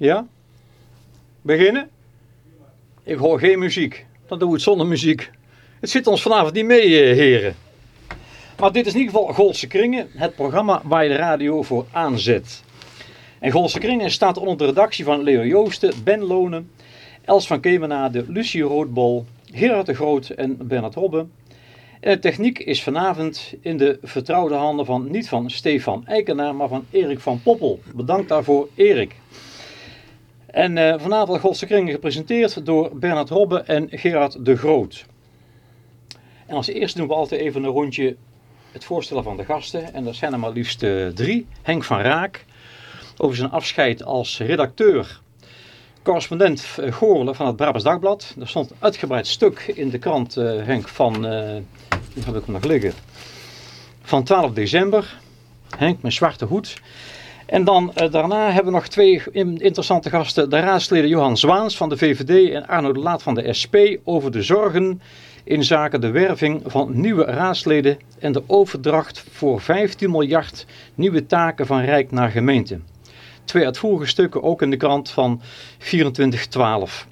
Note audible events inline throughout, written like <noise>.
Ja? Beginnen? Ik hoor geen muziek. Doen we het zonder muziek. Het zit ons vanavond niet mee, eh, heren. Maar dit is in ieder geval Goldse Kringen, het programma waar je de radio voor aanzet. En Goldse Kringen staat onder de redactie van Leo Joosten, Ben Lonen, Els van Kemenade, Lucie Roodbol, Gerard de Groot en Bernard Robbe. En de techniek is vanavond in de vertrouwde handen van niet van Stefan Eikenaar, maar van Erik van Poppel. Bedankt daarvoor, Erik. En uh, vanavond Godse Kringen gepresenteerd door Bernard Robbe en Gerard de Groot. En als eerste doen we altijd even een rondje het voorstellen van de gasten. En dat zijn er maar liefst uh, drie. Henk van Raak, over zijn afscheid als redacteur, correspondent uh, Goorlen van het Brabants Dagblad. Er stond een uitgebreid stuk in de krant, Henk, van, heb ik nog liggen, van 12 december. Henk met zwarte hoed. En dan uh, daarna hebben we nog twee interessante gasten. De raadsleden Johan Zwaans van de VVD en Arno de Laat van de SP over de zorgen in zaken de werving van nieuwe raadsleden en de overdracht voor 15 miljard nieuwe taken van Rijk naar gemeente. Twee uitvoerige stukken ook in de krant van 2412.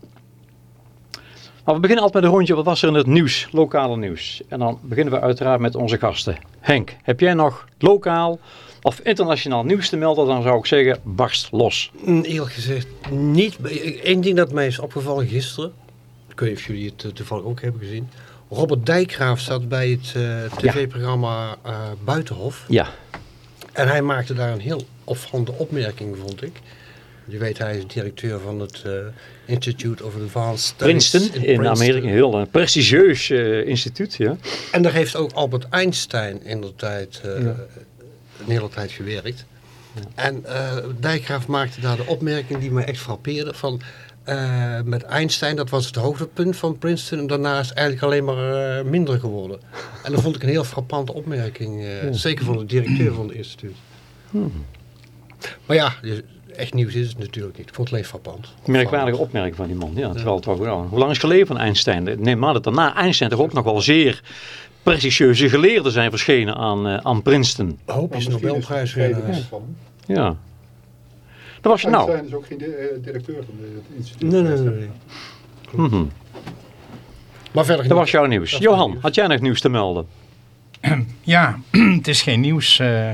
Maar we beginnen altijd met een rondje. Wat was er in het nieuws, lokale nieuws? En dan beginnen we uiteraard met onze gasten. Henk, heb jij nog lokaal of internationaal nieuws te melden, dan zou ik zeggen, barst los. Mm, eerlijk gezegd niet. Eén ding dat mij is opgevallen gisteren, ik weet niet of jullie het eh, toevallig ook hebben gezien. Robert Dijkgraaf zat bij het uh, tv-programma uh, Buitenhof. Ja. En hij maakte daar een heel opvallende opmerking, vond ik. Je weet, hij is directeur van het uh, Institute of Advanced Studies Princeton, in. Amerika. Een heel een prestigieus instituut, ja. En daar heeft ook Albert Einstein in de tijd ja een hele tijd gewerkt. En uh, Dijkgraaf maakte daar de opmerking die mij echt frappeerde van... Uh, met Einstein, dat was het hoogtepunt van Princeton. En daarna is eigenlijk alleen maar uh, minder geworden. <laughs> En dat vond ik een heel frappante opmerking. Zeker van de directeur van het instituut. Hmm. Maar ja, echt nieuws is het natuurlijk niet. Ik vond het alleen frappant. Merkwaardige opmerking van die man. Ja, terwijl het ook, hoe lang is geleden van Einstein? Nee, maar dat daarna Einstein toch ook nog wel zeer prestigieuze geleerden zijn verschenen aan, uh, aan Princeton. Hoop is Nobelprijswinnaars. Ja. Dat was je nou. Einstein is ook geen uh, directeur van het instituut. Nee, nee, nee. nee. Mm -hmm. Maar verder Dat was jouw nieuws. Johan, nieuws. had jij nog nieuws te melden? <clears throat> Ja, <clears throat> het is geen nieuws, uh,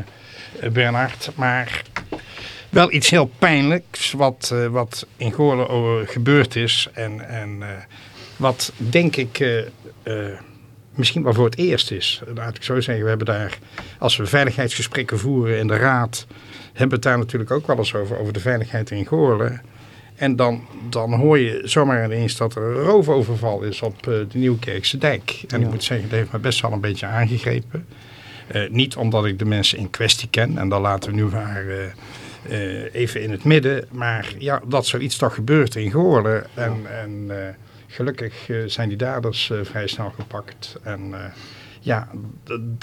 Bernard, maar wel iets heel pijnlijks wat, uh, wat in Goorlen gebeurd is. En, en uh, wat denk ik misschien wel voor het eerst is. Laat ik zo zeggen, we hebben daar, als we veiligheidsgesprekken voeren in de raad, hebben we het daar natuurlijk ook wel eens over, over de veiligheid in Goorlen. En dan, dan hoor je zomaar ineens dat er een roofoverval is op uh, de Nieuwkerkse dijk. En ja. ik moet zeggen, dat heeft me best wel een beetje aangegrepen. Uh, niet omdat ik de mensen in kwestie ken, en dan laten we nu maar uh, even in het midden. Maar ja, dat zoiets toch gebeurt in Goorlen. En, en Gelukkig uh, zijn die daders uh, vrij snel gepakt. En uh, ja,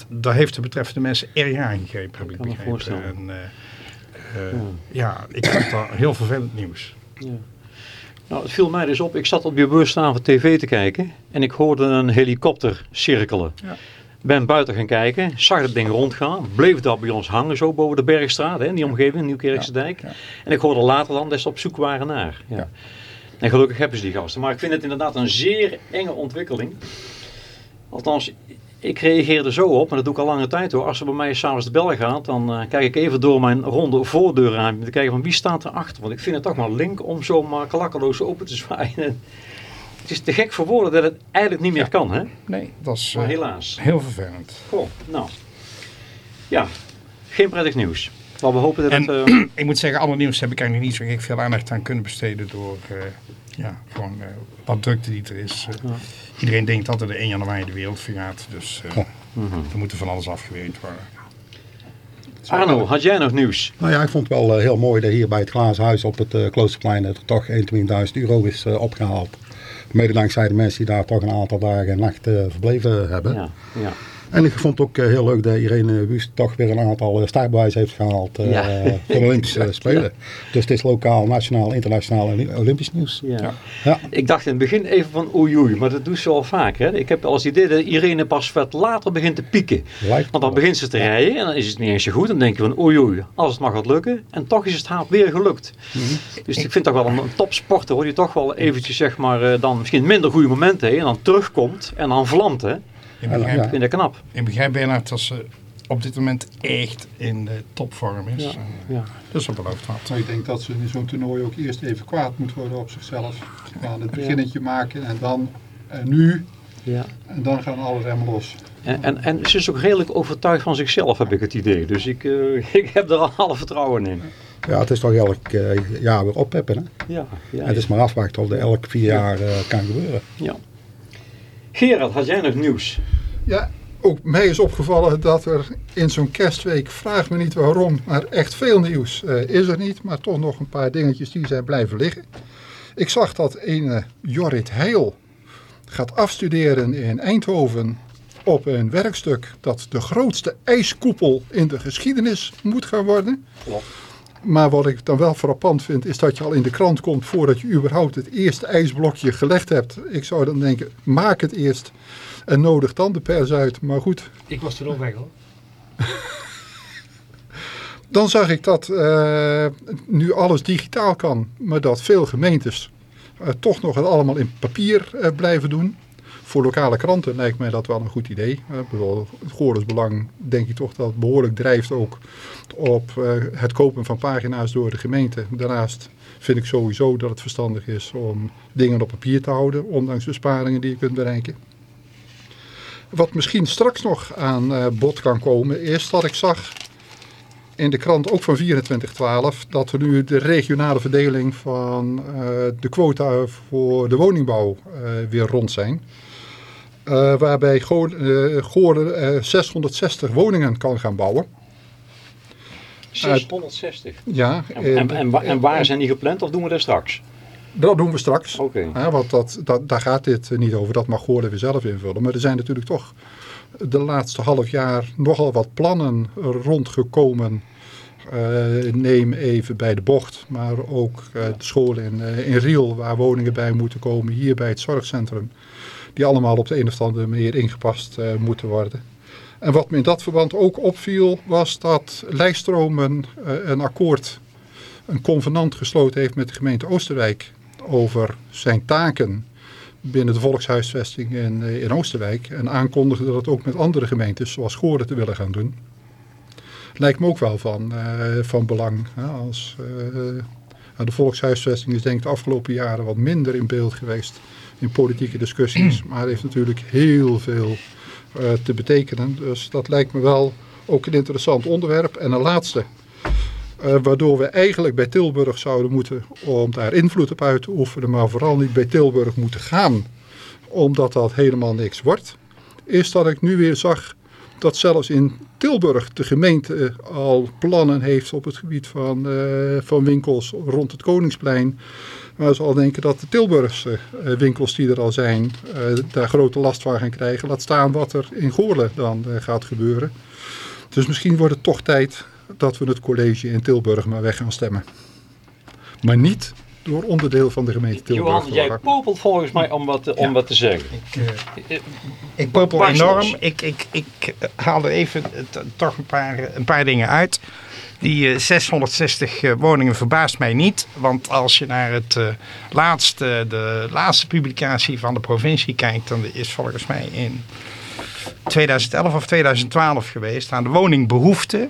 daar heeft de betreffende mensen erg aangegrepen, heb ik, ik begrepen. En, ja. ja. ik vond dat heel vervelend nieuws. Ja. Nou, het viel mij dus op. Ik zat op je bewustavond tv te kijken en ik hoorde een helikopter cirkelen. Ja. Ben buiten gaan kijken, zag het ding rondgaan, bleef dat bij ons hangen zo boven de Bergstraat, hè, in die omgeving, Nieuwkerkse dijk. Ja, En ik hoorde later dan dat ze op zoek waren naar. Ja. En gelukkig hebben ze die gasten. Maar ik vind het inderdaad een zeer enge ontwikkeling. Althans, ik reageer er zo op, maar dat doe ik al lange tijd hoor. Als er bij mij s'avonds de bel gaat, dan uh, kijk ik even door mijn ronde voordeur aan. Om te kijken van wie staat erachter. Want ik vind het toch maar link om zo maar klakkeloos open te zwaaien. het is te gek voor woorden dat het eigenlijk niet meer kan, hè? Nee, dat is maar helaas. heel vervelend. Goh, nou. Ja, geen prettig nieuws. Maar we hopen dat en, het... Uh... <clears throat> ik moet zeggen, alle nieuws heb ik eigenlijk niet zo gek veel aandacht aan kunnen besteden door... Uh, ja, gewoon uh, wat drukte die er is. Ja. Iedereen denkt altijd de 1 januari de wereld vergaat. Dus uh, mm -hmm. er moet van alles afgewerkt worden. Arno, had jij nog nieuws? Nou ja, ik vond het wel heel mooi dat hier bij het Glazen Huis op het Kloosterplein er toch 21.000 euro is opgehaald. Mede dankzij de mensen die daar toch een aantal dagen en nachten verbleven hebben. Ja, ja. En ik vond het ook eh, heel leuk dat Irene Wust toch weer een aantal uh, startbewijzen heeft gehaald eh, Ja. voor de Olympische <laughs> Spelen. Dus het is lokaal, nationaal, internationaal en Olympisch nieuws. Ja. Ja. Ik dacht in het begin even van oei oei, maar dat doet ze al vaak. Hè? Ik heb als idee dat Irene pas wat later begint te pieken. Lijkt Want dan begint ze te rijden en dan is het niet eens zo goed. Dan denk je van oei oei, als het mag gaat lukken. En toch is het haar weer gelukt. Dus ik vind toch wel een, een topsporter hoor. Die toch wel eventjes zeg maar eh, dan misschien minder goede momenten heeft. En dan terugkomt en dan vlamt hè. Ik begrijp, Ja. Ik vind dat knap. ik begrijp Bernhard dat ze op dit moment echt in de topvorm is. Ja. En, Ja. Dus dat belooft wat. Maar ik denk dat ze in zo'n toernooi ook eerst even kwaad moet worden op zichzelf. Aan het beginnetje maken en dan en nu. Ja. En dan gaan alle remmen los. En, en, en ze is ook redelijk overtuigd van zichzelf heb ik het idee. Dus ik, eh, <laughs> ik heb er al alle vertrouwen in. Ja, het is toch elk eh, jaar weer oppeppen. Hè? Ja, ja, Het is maar afwachten of dat elk vier jaar eh, kan gebeuren. ja. Gerard, had jij nog nieuws? Ja, ook mij is opgevallen dat er in zo'n kerstweek, vraag me niet waarom, maar echt veel nieuws eh, is er niet. Maar toch nog een paar dingetjes die zijn blijven liggen. Ik zag dat ene Jorrit Heil gaat afstuderen in Eindhoven op een werkstuk dat de grootste ijskoepel in de geschiedenis moet gaan worden. Klopt. Maar wat ik dan wel frappant vind, is dat je al in de krant komt voordat je überhaupt het eerste ijsblokje gelegd hebt. Ik zou dan denken, maak het eerst en nodig dan de pers uit. Maar goed, Ik was toen ook weg hoor. <laughs> dan zag ik dat eh, nu alles digitaal kan, maar dat veel gemeentes eh, toch nog het allemaal in papier eh, blijven doen. Voor lokale kranten lijkt mij dat wel een goed idee. Bedoel, het Goorlersbelang denk ik toch dat behoorlijk drijft ook op eh, het kopen van pagina's door de gemeente. Daarnaast vind ik sowieso dat het verstandig is om dingen op papier te houden, ondanks besparingen die je kunt bereiken. Wat misschien straks nog aan eh, bod kan komen is dat ik zag in de krant ook van 2412 dat er nu de regionale verdeling van eh, de quota voor de woningbouw eh, weer rond zijn. Eh, waarbij eh, Goorlen eh, 660 woningen kan gaan bouwen. 660. Ja, En, en, en, wa- en waar zijn die gepland of doen we dat straks? Dat doen we straks. Oké. Want dat, dat, daar gaat dit niet over. Dat mag Goorlen weer zelf invullen. Maar er zijn natuurlijk toch de laatste half jaar nogal wat plannen rondgekomen. Neem even bij de bocht, maar ook eh, de school in, in Riel, waar woningen bij moeten komen, hier bij het zorgcentrum. Die allemaal op de een of andere manier ingepast eh, moeten worden. En wat me in dat verband ook opviel, was dat Lijststromen eh, een akkoord, een convenant gesloten heeft met de gemeente Oosterwijk over zijn taken binnen de volkshuisvesting in, eh, in Oosterwijk. En aankondigde dat ook met andere gemeentes, zoals Goorden, te willen gaan doen. Lijkt me ook wel van, van belang. Als, de volkshuisvesting is denk ik de afgelopen jaren wat minder in beeld geweest in politieke discussies. <clears throat> Maar heeft natuurlijk heel veel eh, te betekenen. Dus dat lijkt me wel ook een interessant onderwerp. En een laatste. eh, waardoor we eigenlijk bij Tilburg zouden moeten om daar invloed op uit te oefenen. Maar vooral niet bij Tilburg moeten gaan. Omdat dat helemaal niks wordt. Is dat ik nu weer zag dat zelfs in Tilburg de gemeente al plannen heeft op het gebied van, eh, van winkels rond het Koningsplein. Maar ze al denken dat de Tilburgse eh, winkels die er al zijn, eh, daar grote last van gaan krijgen. Laat staan wat er in Goorlen dan eh, gaat gebeuren. Dus misschien wordt het toch tijd dat we het college in Tilburg maar weg gaan stemmen. Maar niet door onderdeel van de gemeente Tilburg. Johan, jij popelt volgens mij om wat, te- om wat te zeggen. Ik, eh, ik popel enorm. Ik, ik, ik haal er even toch een paar, een paar dingen uit. Die eh, 660 eh, woningen verbaast mij niet. Want als je naar het, eh, laatste, de laatste publicatie van de provincie kijkt... dan is volgens mij in 2011 of 2012 geweest... aan de woningbehoefte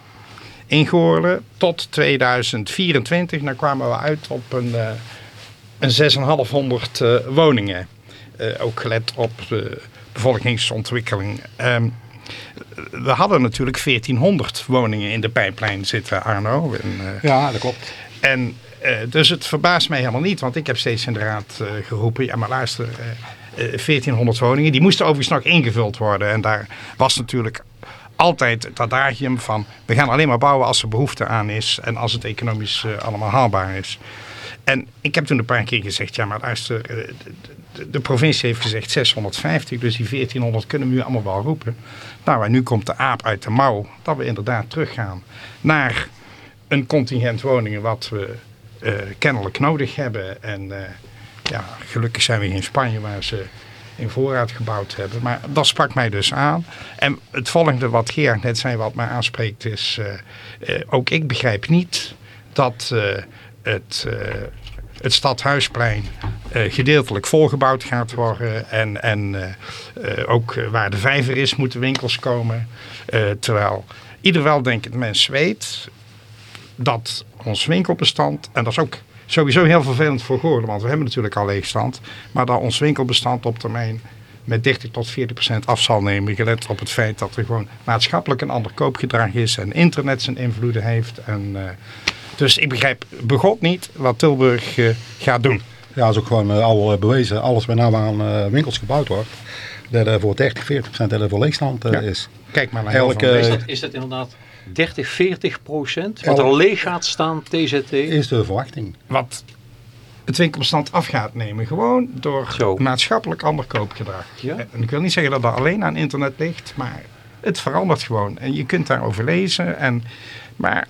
in Goorlen tot 2024. Dan kwamen we uit op een, eh, een 6,500 eh, woningen. Eh, ook gelet op de bevolkingsontwikkeling. We hadden natuurlijk 1400 woningen in de pijplijn zitten, Arno. En, eh, Ja, dat klopt. en eh, dus het verbaast mij helemaal niet, want ik heb steeds in de raad eh, geroepen, ja maar luister, eh, eh, 1400 woningen, die moesten overigens nog ingevuld worden. En daar was natuurlijk altijd het adagium van, we gaan alleen maar bouwen als er behoefte aan is en als het economisch allemaal haalbaar is. En ik heb toen een paar keer gezegd, ja maar luister, de, provincie heeft gezegd 650, dus die 1400 kunnen we nu allemaal wel roepen. Nou, en nu komt de aap uit de mouw, dat we inderdaad teruggaan naar een contingent woningen wat we eh, kennelijk nodig hebben. En eh, ja, gelukkig zijn we in Spanje waar ze in voorraad gebouwd hebben. Maar dat sprak mij dus aan. En het volgende wat Gerard net zei, wat mij aanspreekt, is... eh, ook ik begrijp niet dat het, het Stadhuisplein eh, gedeeltelijk volgebouwd gaat worden. En, en eh, eh, ook waar de vijver is, moeten winkels komen. Terwijl ieder weldenkend mens weet dat ons winkelbestand, en dat is ook sowieso heel vervelend voor Goorlen, want we hebben natuurlijk al leegstand, maar dat ons winkelbestand op termijn met 30 tot 40 procent af zal nemen, gelet op het feit dat er gewoon maatschappelijk een ander koopgedrag is en internet zijn invloeden heeft. En, dus ik begrijp begot niet wat Tilburg eh, gaat doen. Ja, dat is ook gewoon eh, al eh, bewezen. Alles wat nou aan winkels gebouwd wordt, dat er voor 30, 40 procent dat er voor leegstand eh, Ja. is. Kijk maar naar Elke- Is dat, is dat inderdaad 30, 40 procent? Wat er leeg gaat staan, TZT? Is de verwachting. wat het winkelbestand af gaat nemen. Gewoon door Zo. maatschappelijk ander koopgedrag. Ja? En ik wil niet zeggen dat dat alleen aan internet ligt, maar het verandert gewoon. En je kunt daarover lezen. En, maar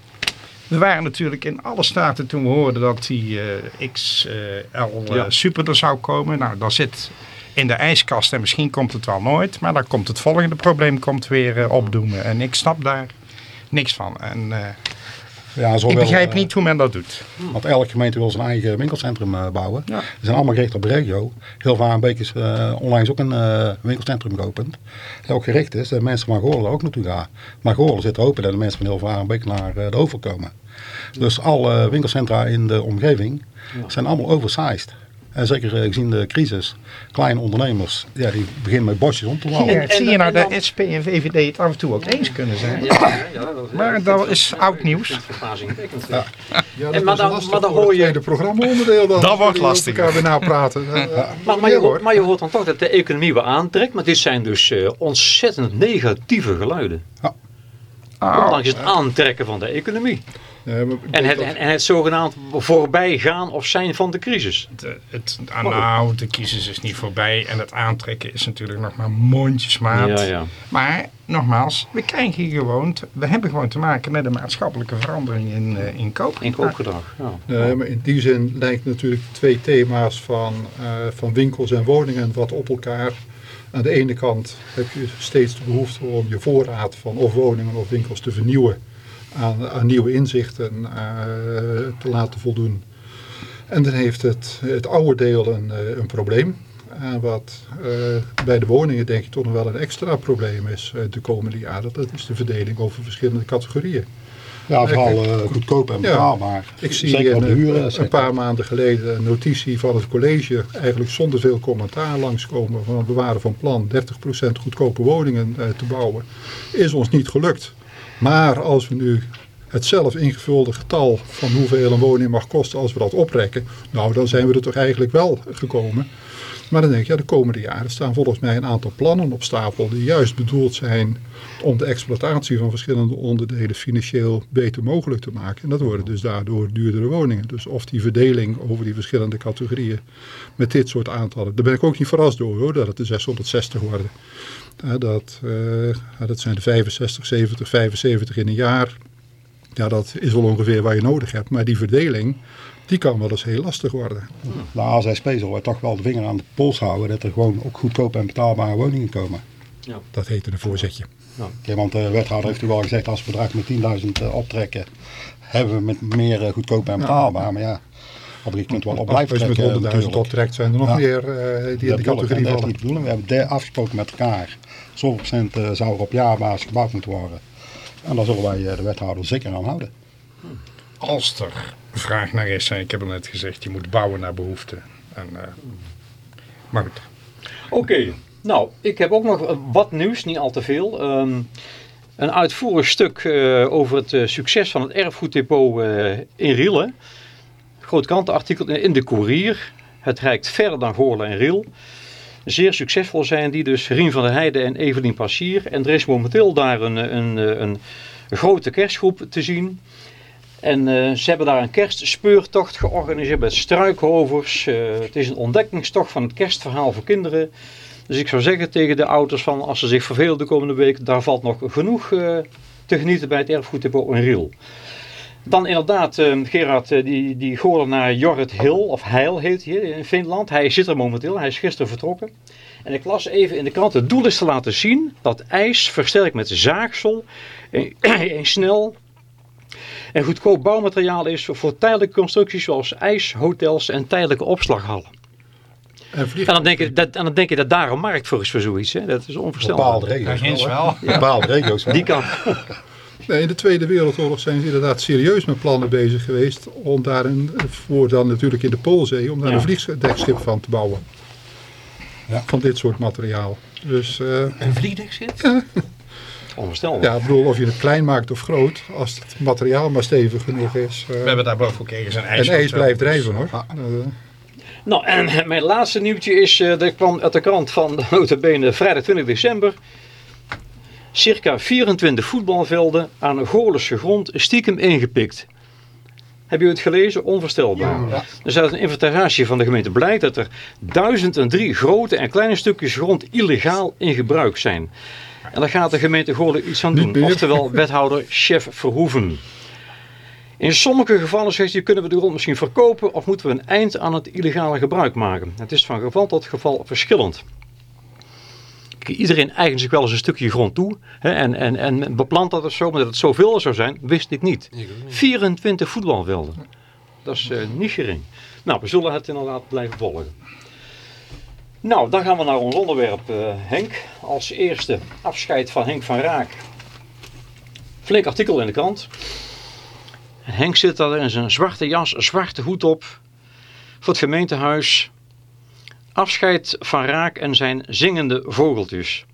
we waren natuurlijk in alle staten toen we hoorden dat die eh, XL eh, Ja. Super er zou komen. Nou, dat zit in de ijskast en misschien komt het wel nooit. Maar dan komt het volgende probleem komt weer eh, opdoemen. En ik snap daar niks van. En eh, Ja, zo ik wel, begrijp eh, niet hoe men dat doet. Want elke gemeente wil zijn eigen winkelcentrum eh, bouwen. Ja. Ze zijn allemaal gericht op de regio. Heel Varenbeek is eh, onlangs ook een eh, winkelcentrum geopend. Dat ook gericht is dat mensen van Goorlen er ook naartoe gaan. Maar Goorlen zit open dat de mensen van heel Varenbeek naar eh, de Over komen. Dus alle winkelcentra in de omgeving zijn allemaal oversized. En zeker eh, gezien de crisis, kleine ondernemers, ja, die beginnen met bosjes om te bouwen. Ja, En- zie je nou dat SP en VVD het af en toe ook eens kunnen zijn? Ja, ja, ja, Maar dat is oud nieuws. Ja, dat En maar is dan- maar dan hoor je- tweede programma-onderdeel. Dan Dat wordt lastig. elkaar weer napraten. <laughs> Eh, Maar, maar, ja, je, hoor. hoort, maar je hoort dan toch dat de economie weer aantrekt. Maar dit zijn dus eh, ontzettend negatieve geluiden. Oh, Ondanks het aantrekken van de economie. Ik En het, en, en het zogenaamd voorbijgaan of zijn van de crisis. de, het, nou, de crisis is niet voorbij en het aantrekken is natuurlijk nog maar mondjesmaat. Ja, ja. Maar nogmaals, we krijgen gewoon, we hebben gewoon te maken met een maatschappelijke verandering in, eh in koopgedrag. In koopgedrag. Ja. Maar in die zin lijkt natuurlijk twee thema's van, eh, van winkels en woningen wat op elkaar. Aan de ene kant heb je steeds de behoefte om je voorraad van of woningen of winkels te vernieuwen. Aan, aan nieuwe inzichten eh, te laten voldoen. En dan heeft het, het oude deel een, eh, een probleem. En wat eh, bij de woningen denk ik toch nog wel een extra probleem is eh, de komende jaren. Dat is de verdeling over verschillende categorieën. Ja, vooral eh, goedkoop en Ja. betaalbaar. Ik zie Zeker een, huren. een paar maanden geleden een notitie van het college, eigenlijk zonder veel commentaar langskomen, van we waren van plan 30% goedkope woningen eh, te bouwen. Is ons niet gelukt. Maar als we nu het zelf ingevulde getal van hoeveel een woning mag kosten, als we dat oprekken, nou dan zijn we er toch eigenlijk wel gekomen. Maar dan denk ik, ja, de komende jaren staan volgens mij een aantal plannen op stapel die juist bedoeld zijn om de exploitatie van verschillende onderdelen financieel beter mogelijk te maken. En dat worden dus daardoor duurdere woningen. Dus of die verdeling over die verschillende categorieën met dit soort aantallen. Daar ben ik ook niet verrast door hoor, dat het de 660 worden. Dat, eh, dat zijn de 65, 70, 75 in een jaar. Ja, dat is wel ongeveer waar je nodig hebt. Maar die verdeling, die kan wel eens heel lastig worden. De AZSP zal er toch wel de vinger aan de pols houden dat er gewoon ook goedkope en betaalbare woningen komen. Dat heette een voorzetje. Ja, want de wethouder heeft u wel gezegd, als we bedrag met 10.000 eh, optrekken, hebben we met meer eh, goedkoop en betaalbaar. Maar ja, op een kunt wel op blijven Als je met trekken. 100.000 natuurlijk. optrekt, zijn er nog Ja. meer eh, die in de categorie dat is vallen. niet de bedoeling. We hebben afgesproken met elkaar. Zoveel procent eh, zou er op jaarbasis gebouwd moeten worden. En daar zullen wij eh, de wethouder zeker aan houden. Als er vraag naar is, en ik heb al net gezegd, je moet bouwen naar behoefte. En, eh, maar goed. Oké, nou, ik heb ook nog eh, wat nieuws, niet al te veel. Ehm, een uitvoerig stuk eh, over het eh, succes van het erfgoeddepot eh, in Rielen. Groot krantenartikel in de Courier. Het reikt verder dan Goorlen en Riel. Zeer succesvol zijn die dus Rien van der Heijden en Evelien Passier. En er is momenteel daar een, een, een, grote kerstgroep te zien. En eh, ze hebben daar een kerstspeurtocht georganiseerd met struikhovers. Eh, het is een ontdekkingstocht van het kerstverhaal voor kinderen. Dus ik zou zeggen tegen de ouders van als ze zich vervelen de komende week, daar valt nog genoeg eh, te genieten bij het erfgoeddepot in Riel. Dan inderdaad, eh, Gerard, eh, die, die gooide naar Jorrit Hill, of Heil heet hij in Finland. Hij zit er momenteel, hij is gisteren vertrokken. En ik las even in de krant, het doel is te laten zien dat ijs versterkt met zaagsel en, <clears throat> en snel en goedkoop bouwmateriaal is voor tijdelijke constructies zoals ijshotels en tijdelijke opslaghallen. En vlieg... En dan denk je dat, en dan denk je dat daar een markt voor is voor zoiets. Hè? Dat is onvoorstelbaar. Bepaalde regio's wel. Bepaalde regio's wel. Die kan. <laughs> Nee, in de Tweede Wereldoorlog zijn ze inderdaad serieus met plannen bezig geweest om daar een, voor dan natuurlijk in de Poolzee, om daar Ja. een vliegdekschip van te bouwen. Ja. Van dit soort materiaal. Dus eh, Een vliegdekschip? Onvoorstelbaar. ja, ik bedoel, of je het klein maakt of groot, als het materiaal maar stevig genoeg is. eh, We hebben daar boven ook ergens een ijs. en ijs blijft drijven hoor. Ah. Eh, Nou, en mijn laatste nieuwtje is, eh, dat kwam uit de krant van de <laughs> notabene vrijdag 20 december. Circa 24 voetbalvelden aan Goorlense grond stiekem ingepikt. Heb je het gelezen? Onvoorstelbaar. Ja. Er staat een inventarisatie van de gemeente blijkt dat er 1003 grote en kleine stukjes grond illegaal in gebruik zijn. En daar gaat de gemeente Goorlen iets aan doen. Oftewel <laughs> wethouder chef Verhoeven. In sommige gevallen zegt hij, kunnen we de grond misschien verkopen of moeten we een eind aan het illegale gebruik maken. Het is van geval tot geval verschillend. Iedereen eigent zich wel eens een stukje grond toe hè, en, en, en beplant dat of zo, maar dat het zoveel zou zijn, wist ik niet. 24 voetbalvelden. Dat is eh, niet gering. Nou, we zullen het inderdaad blijven volgen. Nou, dan gaan we naar ons onderwerp, eh, Henk. Als eerste afscheid van Henk van Raak. Flink artikel in de krant. En Henk zit daar in zijn zwarte jas, zwarte hoed op. Voor het gemeentehuis. Afscheid van Raak en zijn zingende vogeltjes.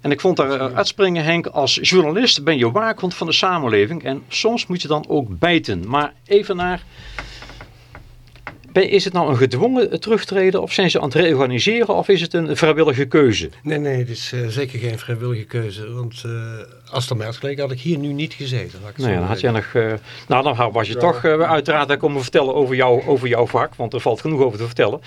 En ik vond daar eh, uitspringen, Henk, als journalist ben je waakhond van de samenleving. En soms moet je dan ook bijten. Maar even naar... Is het nou een gedwongen terugtreden of zijn ze aan het reorganiseren of is het een vrijwillige keuze? Nee, nee, het is eh, zeker geen vrijwillige keuze. Want eh, als het mij had gelegen, had ik hier nu niet gezeten. zo dan had jij nog. eh, nou, dan was je toch uiteraard komen vertellen over, jou, over jouw vak, want er valt genoeg over te vertellen.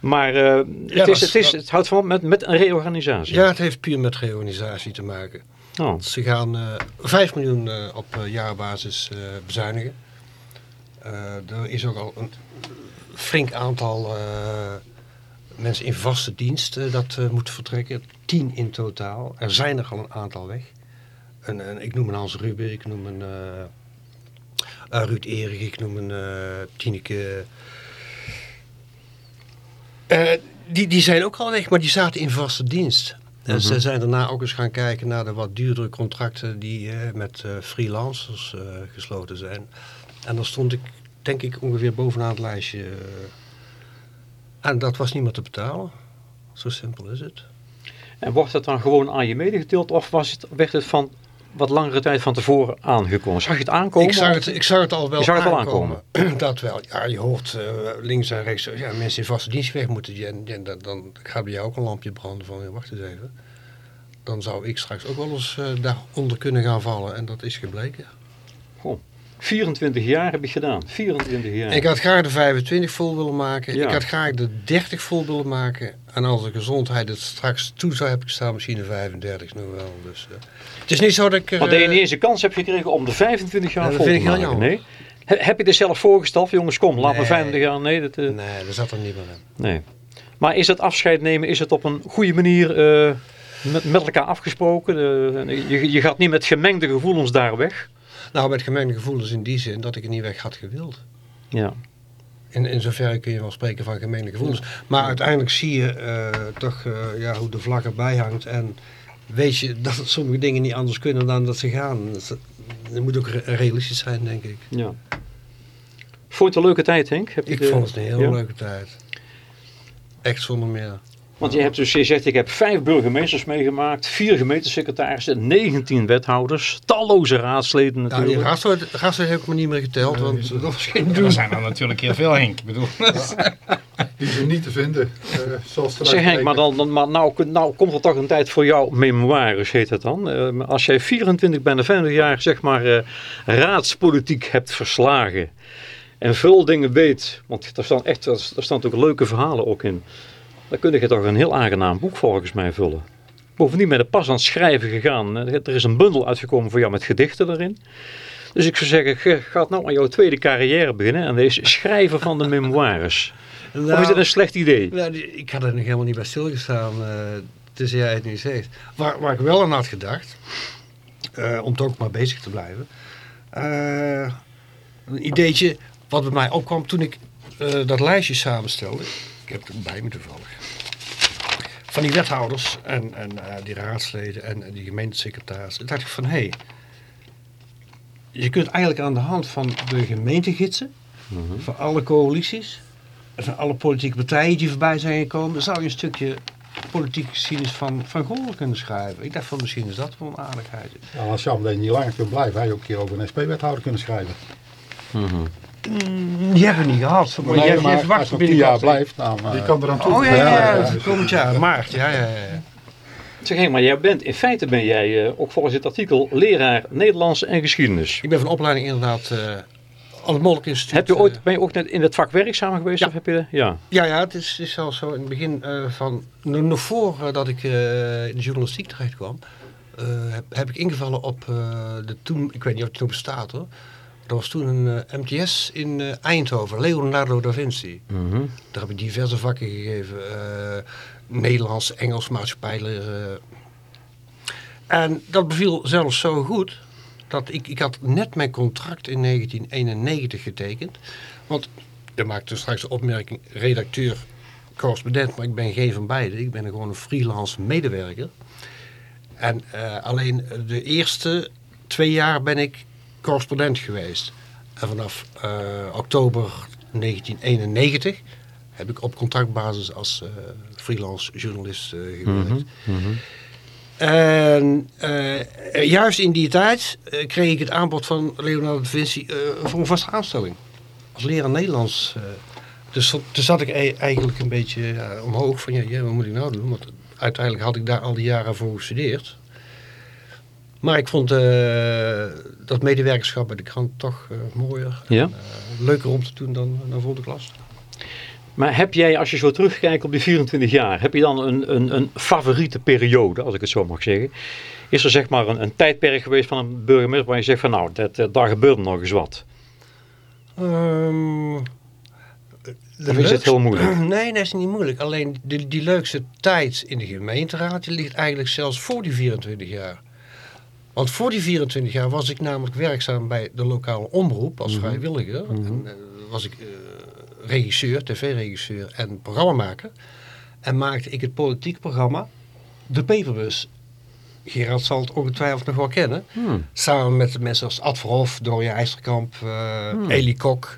Maar het, is, het, is, het houdt van met, met een reorganisatie. Ja, het heeft puur met reorganisatie te maken. Oh, Ze gaan eh 5 miljoen op jaarbasis bezuinigen. Er is ook al een flink aantal eh, mensen in vaste dienst eh, dat eh, moet vertrekken. Tien in totaal. Er zijn er al een aantal weg. En, en ik noem een Hans Ruben, ik noem een Ruud Erik, ik noem een Tineke. Die, die zijn ook al weg, maar die zaten in vaste dienst. En ze zijn daarna ook eens gaan kijken naar de wat duurdere contracten die eh, met freelancers gesloten zijn. En dan stond ik, denk ik, ongeveer bovenaan het lijstje. eh, en dat was niet meer te betalen. Zo simpel is het. En wordt het dan gewoon aan je medegedeeld of was het, werd het van wat langere tijd van tevoren aangekomen? Zag je het aankomen? Ik zag het, ik zag het al wel Je zag het wel aankomen. <clears throat> dat wel. Ja, je hoort eh, links en rechts ja, mensen in vaste dienst weg moeten. die- En, en dan, dan gaat bij jou ook een lampje branden van, ja, wacht eens even. Dan zou ik straks ook wel eens eh, daaronder kunnen gaan vallen. En dat is gebleken. Goh, 24 jaar heb ik gedaan. 24 jaar. Ik had graag de 25 vol willen maken. Ja. Ik had graag de 30 vol willen maken. En als de gezondheid het straks toe zou hebben gestaan, misschien de 35 nog wel. Dus, eh, het is niet zo dat ik... er, Maar dat je eh, niet eens een kans hebt gekregen om de 25 jaar Ja, dat vol te maken. jammer. Nee? He- Heb je er zelf voorgesteld? Jongens, kom, laat me Nee. 25 jaar. Nee, dat, eh, Nee, daar zat er niet meer in. nee. Maar is dat afscheid nemen, is het op een goede manier eh, met, met elkaar afgesproken? Eh, je, je gaat niet met gemengde gevoelens daar weg. Nou, met gemengde gevoelens in die zin dat ik er niet weg had gewild. Ja. In, in zoverre kun je wel spreken van gemengde gevoelens. Maar uiteindelijk zie je eh, toch eh, ja, hoe de vlag erbij hangt. En weet je dat het <laughs> sommige dingen niet anders kunnen dan dat ze gaan. Dat, dat moet ook re- realistisch zijn, denk ik. ja. Vond je het een leuke tijd, Henk? Heb je Ik de- vond het een hele ja? leuke tijd. Echt zonder meer. Want je hebt dus gezegd, ik heb vijf burgemeesters meegemaakt, vier gemeentesecretarissen, 19 wethouders, talloze raadsleden Nou, die natuurlijk. raadslid raadslid heb ik me niet meer geteld, want dat was geen Er doen. zijn er natuurlijk heel veel, Henk. Ik bedoel, Die zijn niet te vinden. eh, zoals Zeg Henk, maar, dan, dan, maar nou, nou komt er toch een tijd voor jouw memoires, heet het dan. Eh, als jij 24 bent en 25 jaar zeg maar eh, raadspolitiek hebt verslagen. En veel dingen weet, want er staan echt er staan natuurlijk leuke verhalen ook in. Dan kun je toch een heel aangenaam boek volgens mij vullen. Bovendien ben je pas aan het schrijven gegaan. Er is een bundel uitgekomen voor jou met gedichten erin. Dus ik zou zeggen, je gaat nou aan jouw tweede carrière beginnen. En dat is schrijven van de memoires. of is het een slecht idee? Nou, ik had er nog helemaal niet bij stilgestaan, eh tussen jij het nu zegt. Waar, waar ik wel aan had gedacht, eh, om toch maar bezig te blijven. eh, een ideetje wat bij mij opkwam toen ik dat lijstje samenstelde. Ik heb het bij me toevallig. Van die wethouders en, en eh, die raadsleden en, en die gemeentesecretaris. Dacht ik van, hé, hey, je kunt eigenlijk aan de hand van de gemeentegidsen, van alle coalities, van alle politieke partijen die voorbij zijn gekomen, zou je een stukje politieke geschiedenis van, van Goorlen kunnen schrijven. Ik dacht van misschien is dat wel een aardigheid. Ja, als Jan je niet langer kunt blijven, hij ook een keer over een SP-wethouder kunnen schrijven. Die hebben we niet gehad. Maar Nee, maar hij nog tien jaar blijft, dan... Die kan eraan toe. Oh ja, ja, ja, Ja, komend jaar, maart. Ja, ja, ja. Zeg Henk, maar jij bent, in feite ben jij, eh, ook volgens dit artikel, leraar Nederlands en geschiedenis. Ik ben van opleiding inderdaad eh aan het Molk Instituut. Heb je ooit, eh, ben je ook net in het vak werkzaam geweest? Ja. Of heb je, ja. ja, ja, het is, is zelfs zo in het begin eh, van, nog nog voor eh, dat ik eh, in de journalistiek terecht kwam, eh, heb, heb ik ingevallen op eh, de toen, ik weet niet of het nog bestaat hoor, er was toen een eh, MTS in eh, Eindhoven, Leonardo da Vinci. Mhm. Daar heb ik diverse vakken gegeven. eh, Nederlands, Engels, maatschappijleer. eh. En dat beviel zelfs zo goed dat ik, ik had net mijn contract in 1991 getekend. Want je maakt dus straks de opmerking redacteur, correspondent, maar ik ben geen van beide. Ik ben gewoon een freelance medewerker. En alleen de eerste twee jaar ben ik correspondent geweest. En vanaf eh, oktober 1991 heb ik op contractbasis als eh, freelance journalist eh, gewerkt. En eh, juist in die tijd kreeg ik het aanbod van Leonardo da Vinci voor een vaste aanstelling. Als leraar Nederlands. dus toen zat ik e- eigenlijk een beetje omhoog van, ja, ja, wat moet ik nou doen? Want uiteindelijk had ik daar al die jaren voor gestudeerd. Maar ik vond eh, dat medewerkerschap bij de krant toch eh, mooier. Ja. En, eh, leuker om te doen dan, dan voor de klas. Maar heb jij, als je zo terugkijkt op die 24 jaar, heb je dan een, een, een favoriete periode, als ik het zo mag zeggen? Is er zeg maar een, een tijdperk geweest van een burgemeester waar je zegt van nou, dat, daar gebeurt nog eens wat? De Of is het heel moeilijk? <clears throat> Nee, dat is niet moeilijk. Alleen die, die leukste tijd in de gemeenteraad die ligt eigenlijk zelfs voor die 24 jaar. Want voor die 24 jaar was ik namelijk werkzaam bij de lokale omroep als vrijwilliger. En, eh, was ik eh, regisseur, tv-regisseur en programmamaker. En maakte ik het politiek programma De Peperbus. Gerard zal het ongetwijfeld nog wel kennen. Hmm. Samen met mensen als Ad Verhof, Doria IJsterkamp, eh Elie Kok.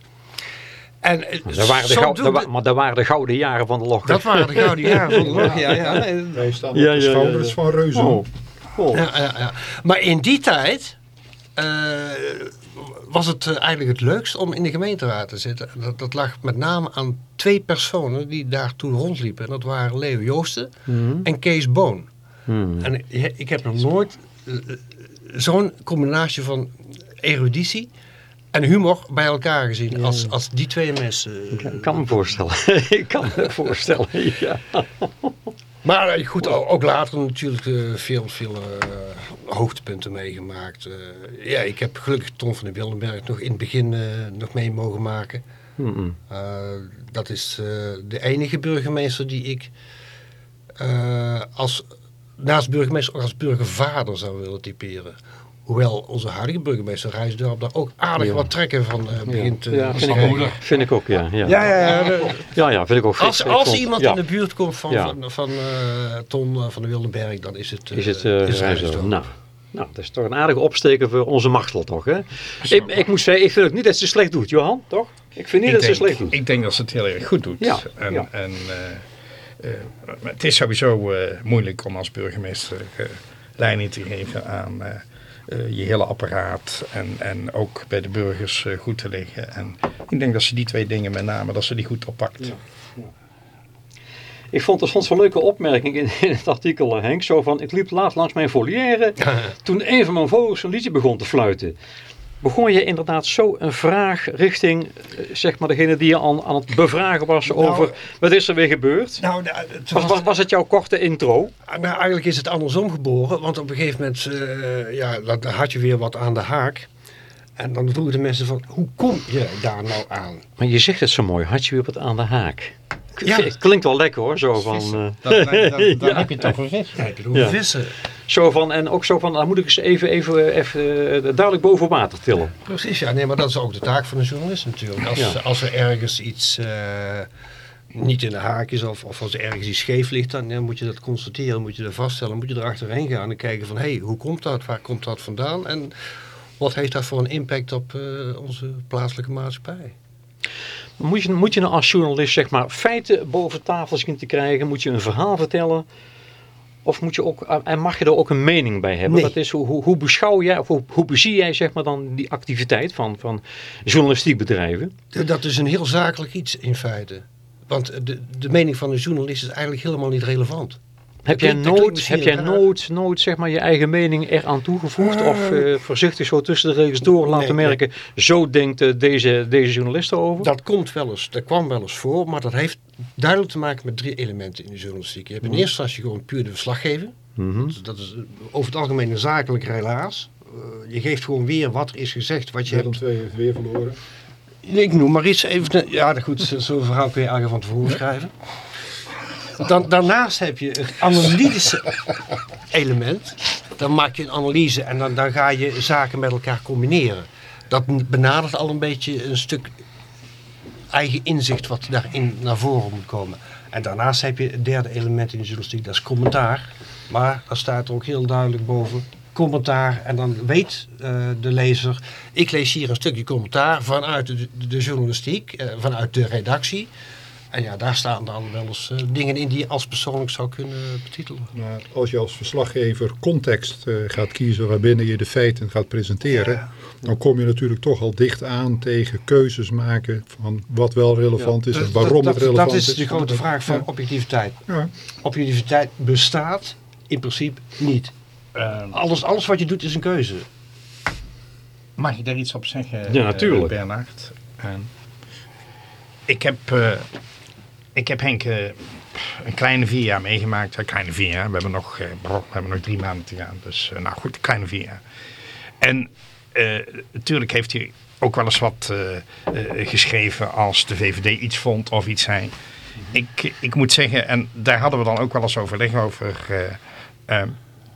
En, eh, Dat waren de goud, zodoende- dat wa- maar dat waren de gouden jaren van de log. dat waren de gouden jaren van de log, ja. ja. Nee, <laughs> Wij staan Ja, op de ja, ja, schouders ja. van reuzen. Oh. Ja, ja, ja. Maar in die tijd eh, was het eh, eigenlijk het leukst om in de gemeenteraad te zitten. En Dat, dat lag met name aan twee personen die daar toen rondliepen. En dat waren Leo Joosten Mhm. en Kees Boon. Hmm. En ik- ik heb nog nooit eh, zo'n combinatie van eruditie en humor bij elkaar gezien als, als die twee mensen. Ik kan me voorstellen. <laughs> ik kan me voorstellen, ja. Maar eh, goed, ook later natuurlijk veel, veel eh, hoogtepunten meegemaakt. Eh, ja, ik heb gelukkig Tom van den Wildenberg nog in het begin nog mee mogen maken. Dat is de enige burgemeester die ik als, naast burgemeester als burgervader zou willen typeren. Hoewel onze huidige burgemeester Rijsdorp daar ook aardig Ja. wat trekken van eh, begint te Ja, vind ik, ook, vind ik ook, ja. Ja, Ja, ja, ja. de- ja, ja, vind ik ook. als als vond- iemand ja. in de buurt komt van, Ja. van, van eh, eh, van de Wildenberg, dan is het, eh, Is het uh, is Rijsdorp. Nou, nou, dat is toch een aardige opsteken voor onze Machtel, toch? Hè? Ik, ik moet zeggen, ik vind ook niet dat ze slecht doet, Johan, toch? Ik vind niet ik, dat denk, ze slecht doet. ik denk dat ze het heel erg goed doet. Ja, en, ja. En, eh, eh, het is sowieso eh, moeilijk om als burgemeester eh, leiding te geven aan eh, eh, je hele apparaat. En, en ook bij de burgers eh, goed te liggen. En ik denk dat ze die twee dingen met name, dat ze die goed oppakt. Ik vond er soms een leuke opmerking in, in het artikel, eh, Henk. Zo van, ik liep laat langs mijn volière <laughs> toen een van mijn vogels een liedje begon te fluiten. Begon je inderdaad zo een vraag richting, eh, zeg maar, degene die je aan, aan het bevragen was over, wat is er weer gebeurd? Nou, nou, het Was, was, was het jouw korte intro? Nou, eigenlijk is het andersom geboren. Want op een gegeven moment eh, ja, dan had je weer wat aan de haak. En dan vroegen de mensen van, hoe kom je daar nou aan? Maar je zegt het zo mooi, had je weer wat aan de haak. Ja. Het klinkt wel lekker hoor, zo van... eh, <laughs> Dan, dan, dan, heb je het over vis. Ja, vissen. Zo van, en ook zo van, dan moet ik eens even, even, even eh, duidelijk boven water tillen. Precies, ja. Nee, maar dat is ook de taak van een journalist natuurlijk. Als, Ja. als er ergens iets eh, niet in de haak is of, of als er ergens iets scheef ligt, dan moet je dat constateren, moet je dat vaststellen, moet je er achterheen gaan en kijken van, hé, hey, hoe komt dat? Waar komt dat vandaan? En wat heeft dat voor een impact op eh, onze plaatselijke maatschappij? Moet je, moet je nou als journalist zeg maar feiten boven tafel zien te krijgen? Moet je een verhaal vertellen? Of moet je ook, en mag je er ook een mening bij hebben? Nee. Dat is, hoe, hoe, hoe beschouw jij, of hoe, hoe bezie jij zeg maar dan die activiteit van, van journalistiek bedrijven? Dat is een heel zakelijk iets in feite. Want de, de mening van een journalist is eigenlijk helemaal niet relevant. Heb jij, nooit, heb jij nooit, nooit zeg maar, je eigen mening eraan toegevoegd? of eh, voorzichtig zo tussen de regels door laten nee. merken, zo denkt eh, deze, deze journalist erover? Dat komt wel eens, dat kwam wel eens voor, maar dat heeft duidelijk te maken met drie elementen in de journalistiek. Je hebt in eerste instantie gewoon puur de verslaggeving. Mhm. Dus Dat is over het algemeen een zakelijk relaas. Eh, je geeft gewoon weer wat er is gezegd, wat je Willem hebt. Heeft weer verloren. Ik noem maar iets even. Ja, goed, zo- zo'n verhaal kun je eigenlijk van tevoren schrijven. <laughs> Dan, daarnaast heb je het analytische element. Dan maak je een analyse en dan, dan ga je zaken met elkaar combineren. Dat benadert al een beetje een stuk eigen inzicht wat daarin naar voren moet komen. En daarnaast heb je het derde element in de journalistiek, dat is commentaar. Maar daar staat ook heel duidelijk boven commentaar. En dan weet eh, de lezer, ik lees hier een stukje commentaar vanuit de, de journalistiek, eh, vanuit de redactie. En ja, daar staan dan wel eens eh, dingen in die je als persoonlijk zou kunnen betitelen. Maar als je als verslaggever context eh, gaat kiezen waarbinnen je de feiten gaat presenteren, dan kom je natuurlijk toch al dicht aan tegen keuzes maken van wat wel relevant is en waarom dat, het relevant Dat is is. de grote vraag van Ja. objectiviteit. Ja. Objectiviteit bestaat in principe niet. Ehm, Alles, alles wat je doet is een keuze. Mag ik daar iets op zeggen, Ja, natuurlijk. eh, Bernard? Ehm, ik, heb, eh, ik heb Henk eh, een kleine vier jaar meegemaakt. Een kleine vier. We hebben nog, eh, we hebben nog drie maanden te gaan. Dus eh, nou goed, een kleine vier jaar. En eh, natuurlijk heeft hij ook wel eens wat eh, eh, geschreven als de VVD iets vond of iets zei. Ik, ik moet zeggen, en daar hadden we dan ook wel eens overleg over. eh, ehm,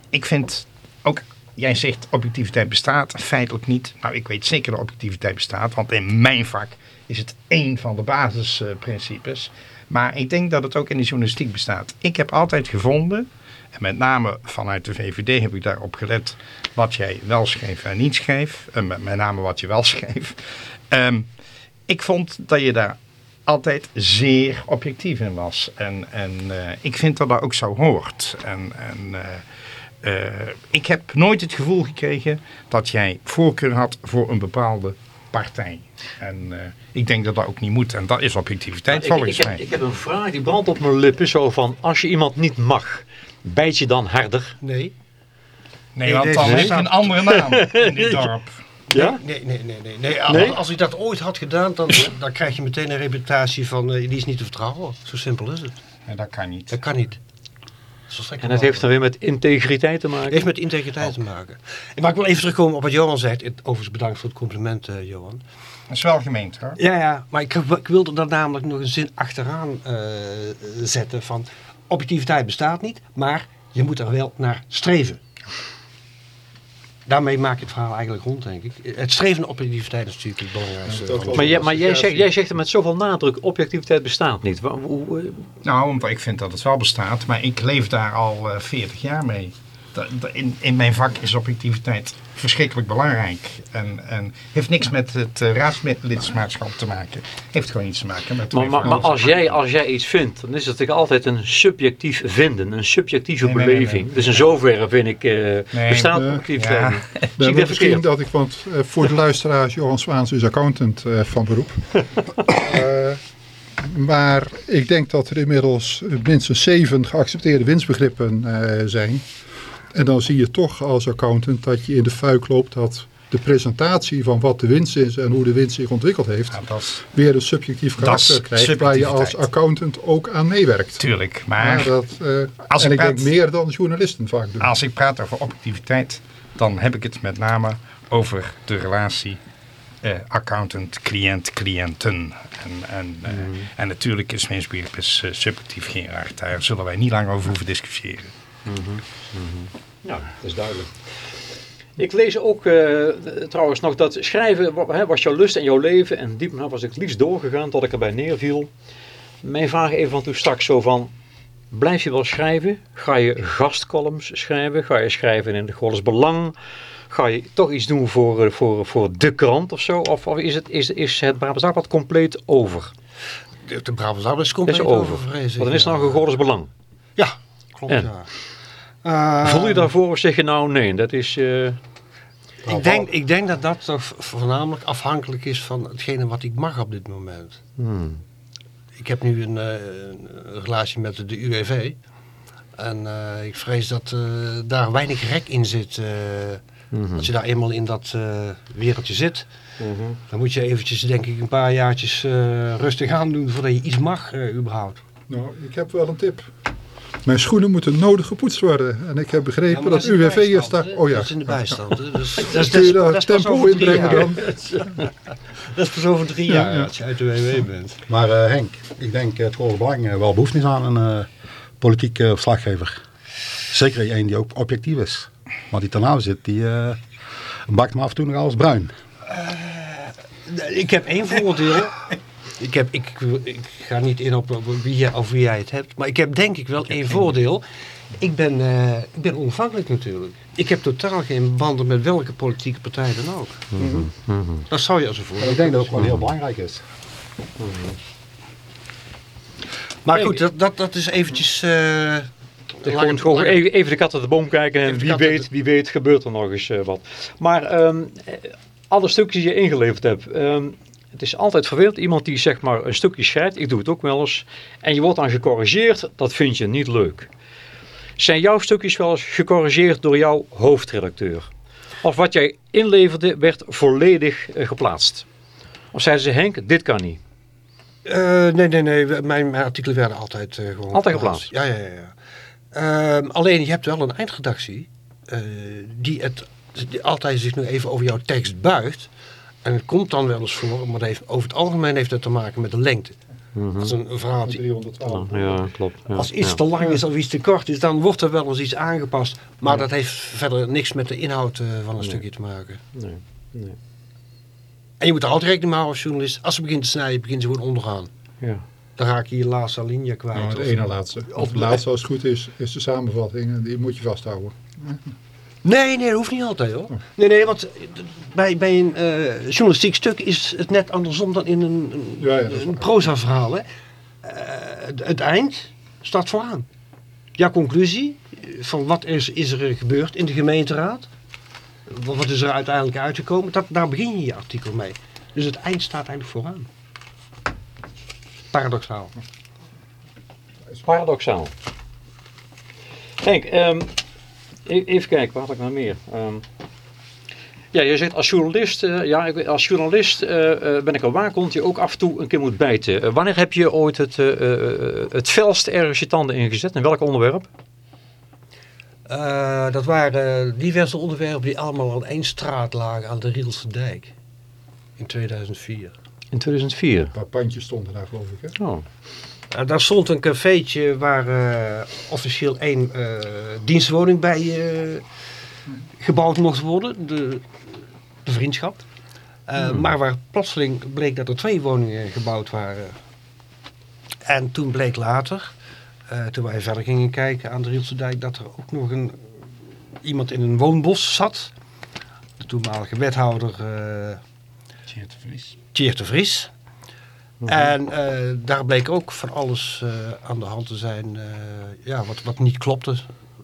ik vind ook, jij zegt objectiviteit bestaat, feitelijk niet. Nou, ik weet zeker dat objectiviteit bestaat, want in mijn vak is het één van de basisprincipes. Maar ik denk dat het ook in de journalistiek bestaat. Ik heb altijd gevonden, en met name vanuit de VVD heb ik daarop gelet wat jij wel schreef en niet schreef. En met, name wat je wel <laughs> schreef. Ehm, ik vond dat je daar altijd zeer objectief in was. En, en eh, ik vind dat dat ook zo hoort. En, en eh, eh, ik heb nooit het gevoel gekregen dat jij voorkeur had voor een bepaalde partij. En eh, ik denk dat dat ook niet moet. En dat is objectiviteit ik, ik, volgens heb, mij. ik heb een vraag die brandt op mijn lippen. Zo van, als je iemand niet mag, bijt je dan harder? Nee. Nee, want dan heeft een andere naam in dit dorp. Ja? Nee, nee, nee. nee, nee. Als, Nee? als ik dat ooit had gedaan, dan, dan krijg je meteen een reputatie van eh, die is niet te vertrouwen. Zo simpel is het. Nee, dat kan niet. Dat kan niet. Dat En dat heeft dan weer met integriteit te maken? Het heeft met integriteit te maken. Maar ik wil even terugkomen op wat Johan zegt. Overigens bedankt voor het compliment, eh, Johan. Dat is wel gemeend hoor. Ja, ja. Maar ik, ik wilde daar namelijk nog een zin achteraan eh, zetten van... Objectiviteit bestaat niet, maar je moet er wel naar streven. Daarmee maak je het verhaal eigenlijk rond, denk ik. Het streven naar objectiviteit is natuurlijk het belangrijkste. Maar, jij, maar jij, zegt, jij zegt er met zoveel nadruk, objectiviteit bestaat niet. Hoe- eh, Nou, omdat ik vind dat het wel bestaat, maar ik leef daar al eh 40 jaar mee. In, in mijn vak is objectiviteit verschrikkelijk belangrijk. En, en heeft niks met het uh, raadslidmaatschap te maken. Heeft gewoon iets te maken met... Maar, maar, maar als, jij, als jij iets vindt, dan is het toch altijd een subjectief vinden, een subjectieve Nee, nee, nee, beleving. nee. Dus in zoverre vind ik, eh bestaat Nee. objectiviteit Ja. niet. <laughs> Misschien verkeerd? dat ik, want eh, voor de luisteraars, Johan Zwaans is accountant eh, van beroep. <laughs> Eh, Maar ik denk dat er inmiddels minstens zeven geaccepteerde winstbegrippen eh, zijn. En dan zie je toch als accountant dat je in de fuik loopt dat de presentatie van wat de winst is en hoe de winst zich ontwikkeld heeft, Ja, dat is weer een subjectief karakter krijgt waar je als accountant ook aan meewerkt. tuurlijk. Maar Maar dat, eh, Als en ik denk meer dan journalisten vaak doen. als ik praat over objectiviteit, dan heb ik het met name over de relatie eh, accountant, cliënt, cliënten. En, en, eh, en natuurlijk is eh, subjectief geen. Daar zullen wij niet lang over hoeven discussiëren. Ja, dat is duidelijk. Ik lees ook eh, trouwens nog dat schrijven was jouw lust en jouw leven. En diep nou was ik het liefst doorgegaan tot ik erbij neerviel. Mijn vraag even van toen straks zo van... Blijf je wel schrijven? Ga je gastcolumns schrijven? Ga je schrijven in het Goorles Belang? Ga je toch iets doen voor, eh, voor, voor de krant of zo? Of, of is, het, is, is het Brabants Dagblad compleet over? De, de Brabants Dagblad is Is compleet over. over, vrees ik, Want dan is ja. nog een Belang. Ja, klopt En? ja. Eh, Voel je daarvoor of zeg je nou nee, dat is... eh, ik, denk, ik denk dat dat toch voornamelijk afhankelijk is van hetgene wat ik mag op dit moment. hmm. Ik heb nu een, eh, een relatie met de UWV. En eh, ik vrees dat eh, daar weinig rek in zit. eh, Mhm. Als je daar eenmaal in dat eh, wereldje zit, Mhm. dan moet je eventjes denk ik een paar jaartjes eh, rustig aan doen voordat je iets mag eh, überhaupt. Nou, ik heb wel een tip. Mijn schoenen moeten nodig gepoetst worden. En ik heb begrepen Ja, maar dat, UWV is daar... Oh ja. Dat is in de bijstand. Dus, dat, is, kun je dat, daar tempo over drie inbrengen jaar. dan? <laughs> Dat is pas over drie Ja, jaar ja. als je uit de WW bent. Maar eh, Henk, ik denk eh, het Goorles Belang eh, wel behoefte is aan een eh politiek eh, verslaggever. Zeker een die ook objectief is. Want die daarna zit, die eh, bakt me af en toe nog alles bruin. Ik heb één voordeel. <laughs> Ik, heb, ik, ik ga niet in op, op wie, jij- over wie jij het hebt. Maar ik heb denk ik wel één voordeel. Ik ben, eh, ik ben onafhankelijk natuurlijk. Ik heb totaal geen banden met welke politieke partij dan ook. Dat zou je als een En voordeel ik denk dat het gewoon heel belangrijk is. Maar goed, dat, dat, dat is eventjes... lang- gewoon, gewoon even, even de kat uit de boom kijken en wie weet, de- wie weet gebeurt er nog eens eh, wat. Maar ehm, eh, alle stukjes die je ingeleverd hebt, ehm, het is altijd vervelend. Iemand die zeg maar een stukje schrijft, ik doe het ook wel eens, en je wordt dan gecorrigeerd, dat vind je niet leuk. Zijn jouw stukjes wel eens gecorrigeerd door jouw hoofdredacteur? Of wat jij inleverde werd volledig eh, geplaatst? Of zeiden ze, Henk, dit kan niet. Eh, nee, nee, nee. Mijn, mijn artikelen werden altijd eh, gewoon Altijd geplaatst? Ja, ja, ja. ja. Ehm, alleen je hebt wel een eindredactie die, het, die altijd zich nu even over jouw tekst buigt. En het komt dan wel eens voor, maar dat heeft, over het algemeen heeft het te maken met de lengte. Als een, een verhaaltje 312. Ja, klopt. Ja, als iets ja. te lang is of iets te kort is, dan wordt er wel eens iets aangepast. Maar dat heeft verder niks met de inhoud eh, van een stukje te maken. Nee, nee. En je moet er altijd rekening mee houden als journalist. Als ze begint te snijden, begint ze gewoon ondergaan. Ja. Dan raak je je laatste alinea kwijt. Nou, het Of- ene laatste. Of het laatste als het goed is, is de samenvatting. En die moet je vasthouden. Nee, nee, dat hoeft niet altijd hoor. Nee, nee, want eh, bij, bij een eh, journalistiek stuk is het net andersom dan in een, een, Ja, ja, dat is een proza verhaal. Hè. Eh, het, het eind staat vooraan. Jouw conclusie van wat is, is er gebeurd in de gemeenteraad. Wat wat is er uiteindelijk uitgekomen. Dat, daar begin je je artikel mee. Dus het eind staat eigenlijk vooraan. Paradoxaal. Paradoxaal. Henk, ehm, e- even kijken, wat had ik nou meer? Ehm, ja, je zegt als journalist, eh, ja, als journalist eh, eh, ben ik een waakhond die ook af en toe een keer moet bijten. Wanneer heb je ooit het, eh, eh, het felst ergens je tanden ingezet? In welk onderwerp? Eh, dat waren diverse onderwerpen die allemaal aan één straat lagen aan de Rielse dijk. In 2004. In 2004. Een paar pandjes stonden daar geloof ik. Hè? Oh. Uh, daar stond een cafeetje waar eh, officieel één eh, dienstwoning bij eh, gebouwd mocht worden, de, de vriendschap. Uh, Maar waar plotseling bleek dat er twee woningen gebouwd waren. En toen bleek later, toen wij verder gingen kijken aan de Rielse dijk, dat er ook nog een, iemand in een woonbos zat. De toenmalige wethouder Tjeerd de Vries. Vries. En uh, daar bleek ook van alles uh, aan de hand te zijn uh, ja, wat, wat niet klopte.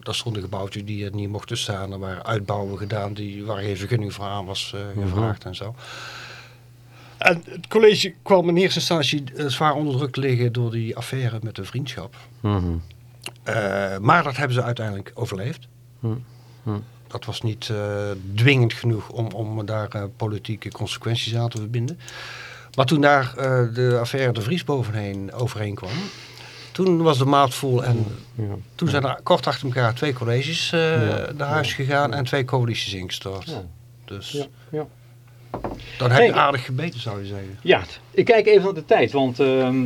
Dat stonden gebouwtjes die er niet mochten staan. Er waren uitbouwen gedaan die, waar geen vergunning voor aan was uh, gevraagd en zo. En het college kwam in eerste instantie eh, zwaar onder druk te liggen door die affaire met de vriendschap. Mhm. Eh, maar dat hebben ze uiteindelijk overleefd. Dat was niet eh, dwingend genoeg om, om daar eh, politieke consequenties aan te verbinden. Maar toen daar eh, de affaire de Vries bovenheen overheen kwam, toen was de maat vol en Ja. toen zijn er kort achter elkaar twee colleges Ja. naar huis gegaan en twee coalities ingestort. Dus Ja, ja. dan heb je aardig gebeten zou je zeggen. Ja, ik kijk even naar de tijd, want ehm,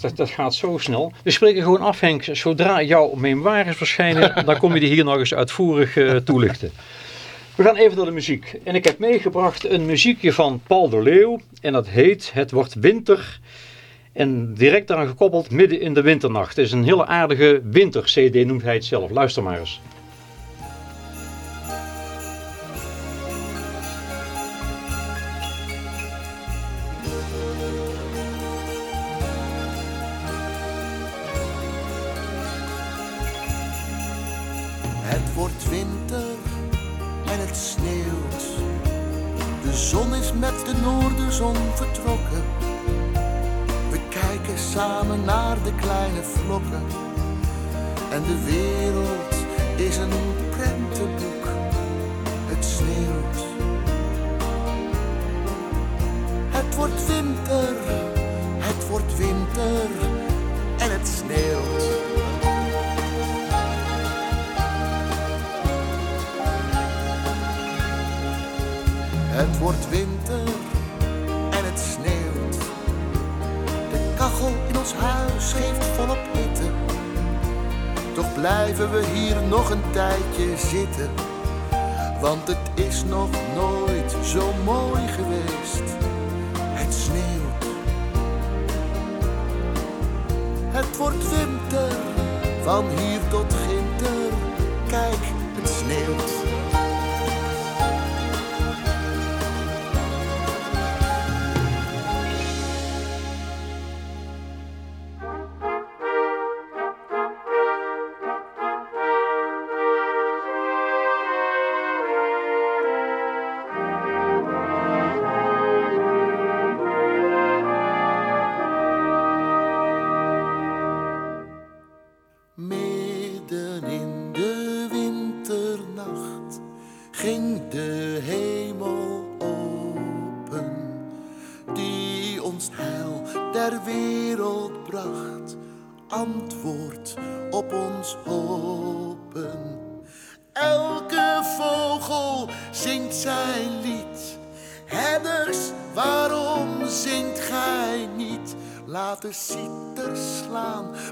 dat, dat gaat zo snel. We spreken gewoon af, Henk. Zodra jouw memoires verschijnen, <laughs> dan kom je die hier nog eens uitvoerig eh, toelichten. We gaan even naar de muziek. En ik heb meegebracht een muziekje van Paul de Leeuw. En dat heet Het wordt winter. En direct daaraan gekoppeld Midden in de winternacht. Het is een hele aardige winter-cd, noemt hij het zelf. Luister maar eens. De zon is met de noorderzon vertrokken. We kijken samen naar de kleine vlokken. En de wereld is een prentenboek. Het sneeuwt. Het wordt winter, het wordt winter en het sneeuwt. Het wordt winter en het sneeuwt. De kachel in ons huis geeft volop hitte. Toch blijven we hier nog een tijdje zitten. Want het is nog nooit zo mooi geweest. Het sneeuwt. Het wordt winter, van hier tot ginter. Kijk, het sneeuwt.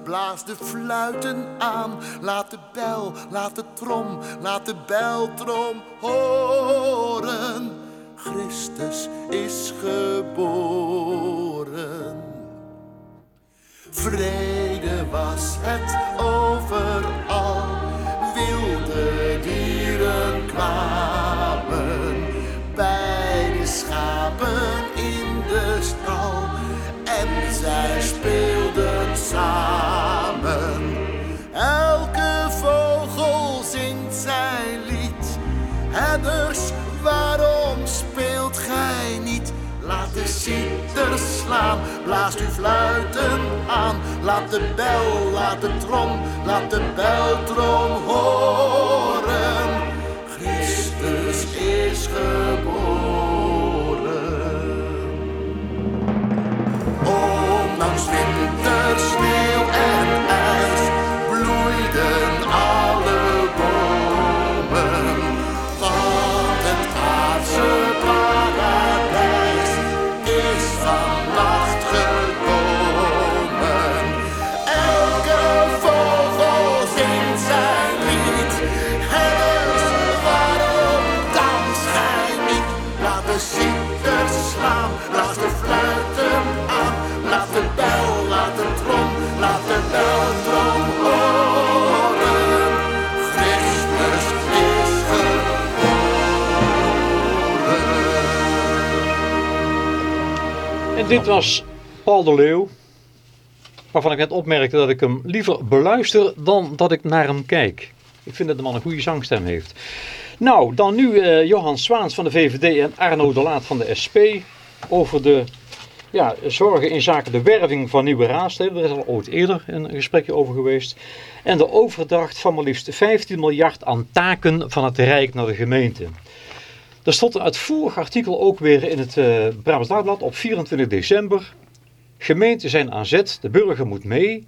Blaas de fluiten aan. Laat de bel, laat de trom, laat de beltrom horen. Christus is geboren. Vrede was het overal, wilde dieren kwamen blaast uw fluiten aan. Laat de bel, laat de trom, laat de beltrom horen. Christus is geboren. Ondanks winter, En dit was Paul de Leeuw. Waarvan ik net opmerkte dat ik hem liever beluister dan dat ik naar hem kijk. Ik vind dat de man een goede zangstem heeft. Nou, dan nu eh, Johan Zwaans van de VVD en Arno de Laat van de SP. over de ja, zorgen in zaken de werving van nieuwe raadsleden. Er is al ooit eerder een gesprekje over geweest. En de overdracht van maar liefst 15 miljard aan taken van het Rijk naar de gemeente. Er stond een uitvoerig artikel ook weer in het uh, Brabants Dagblad op 24 december. Gemeenten zijn aan zet, de burger moet mee.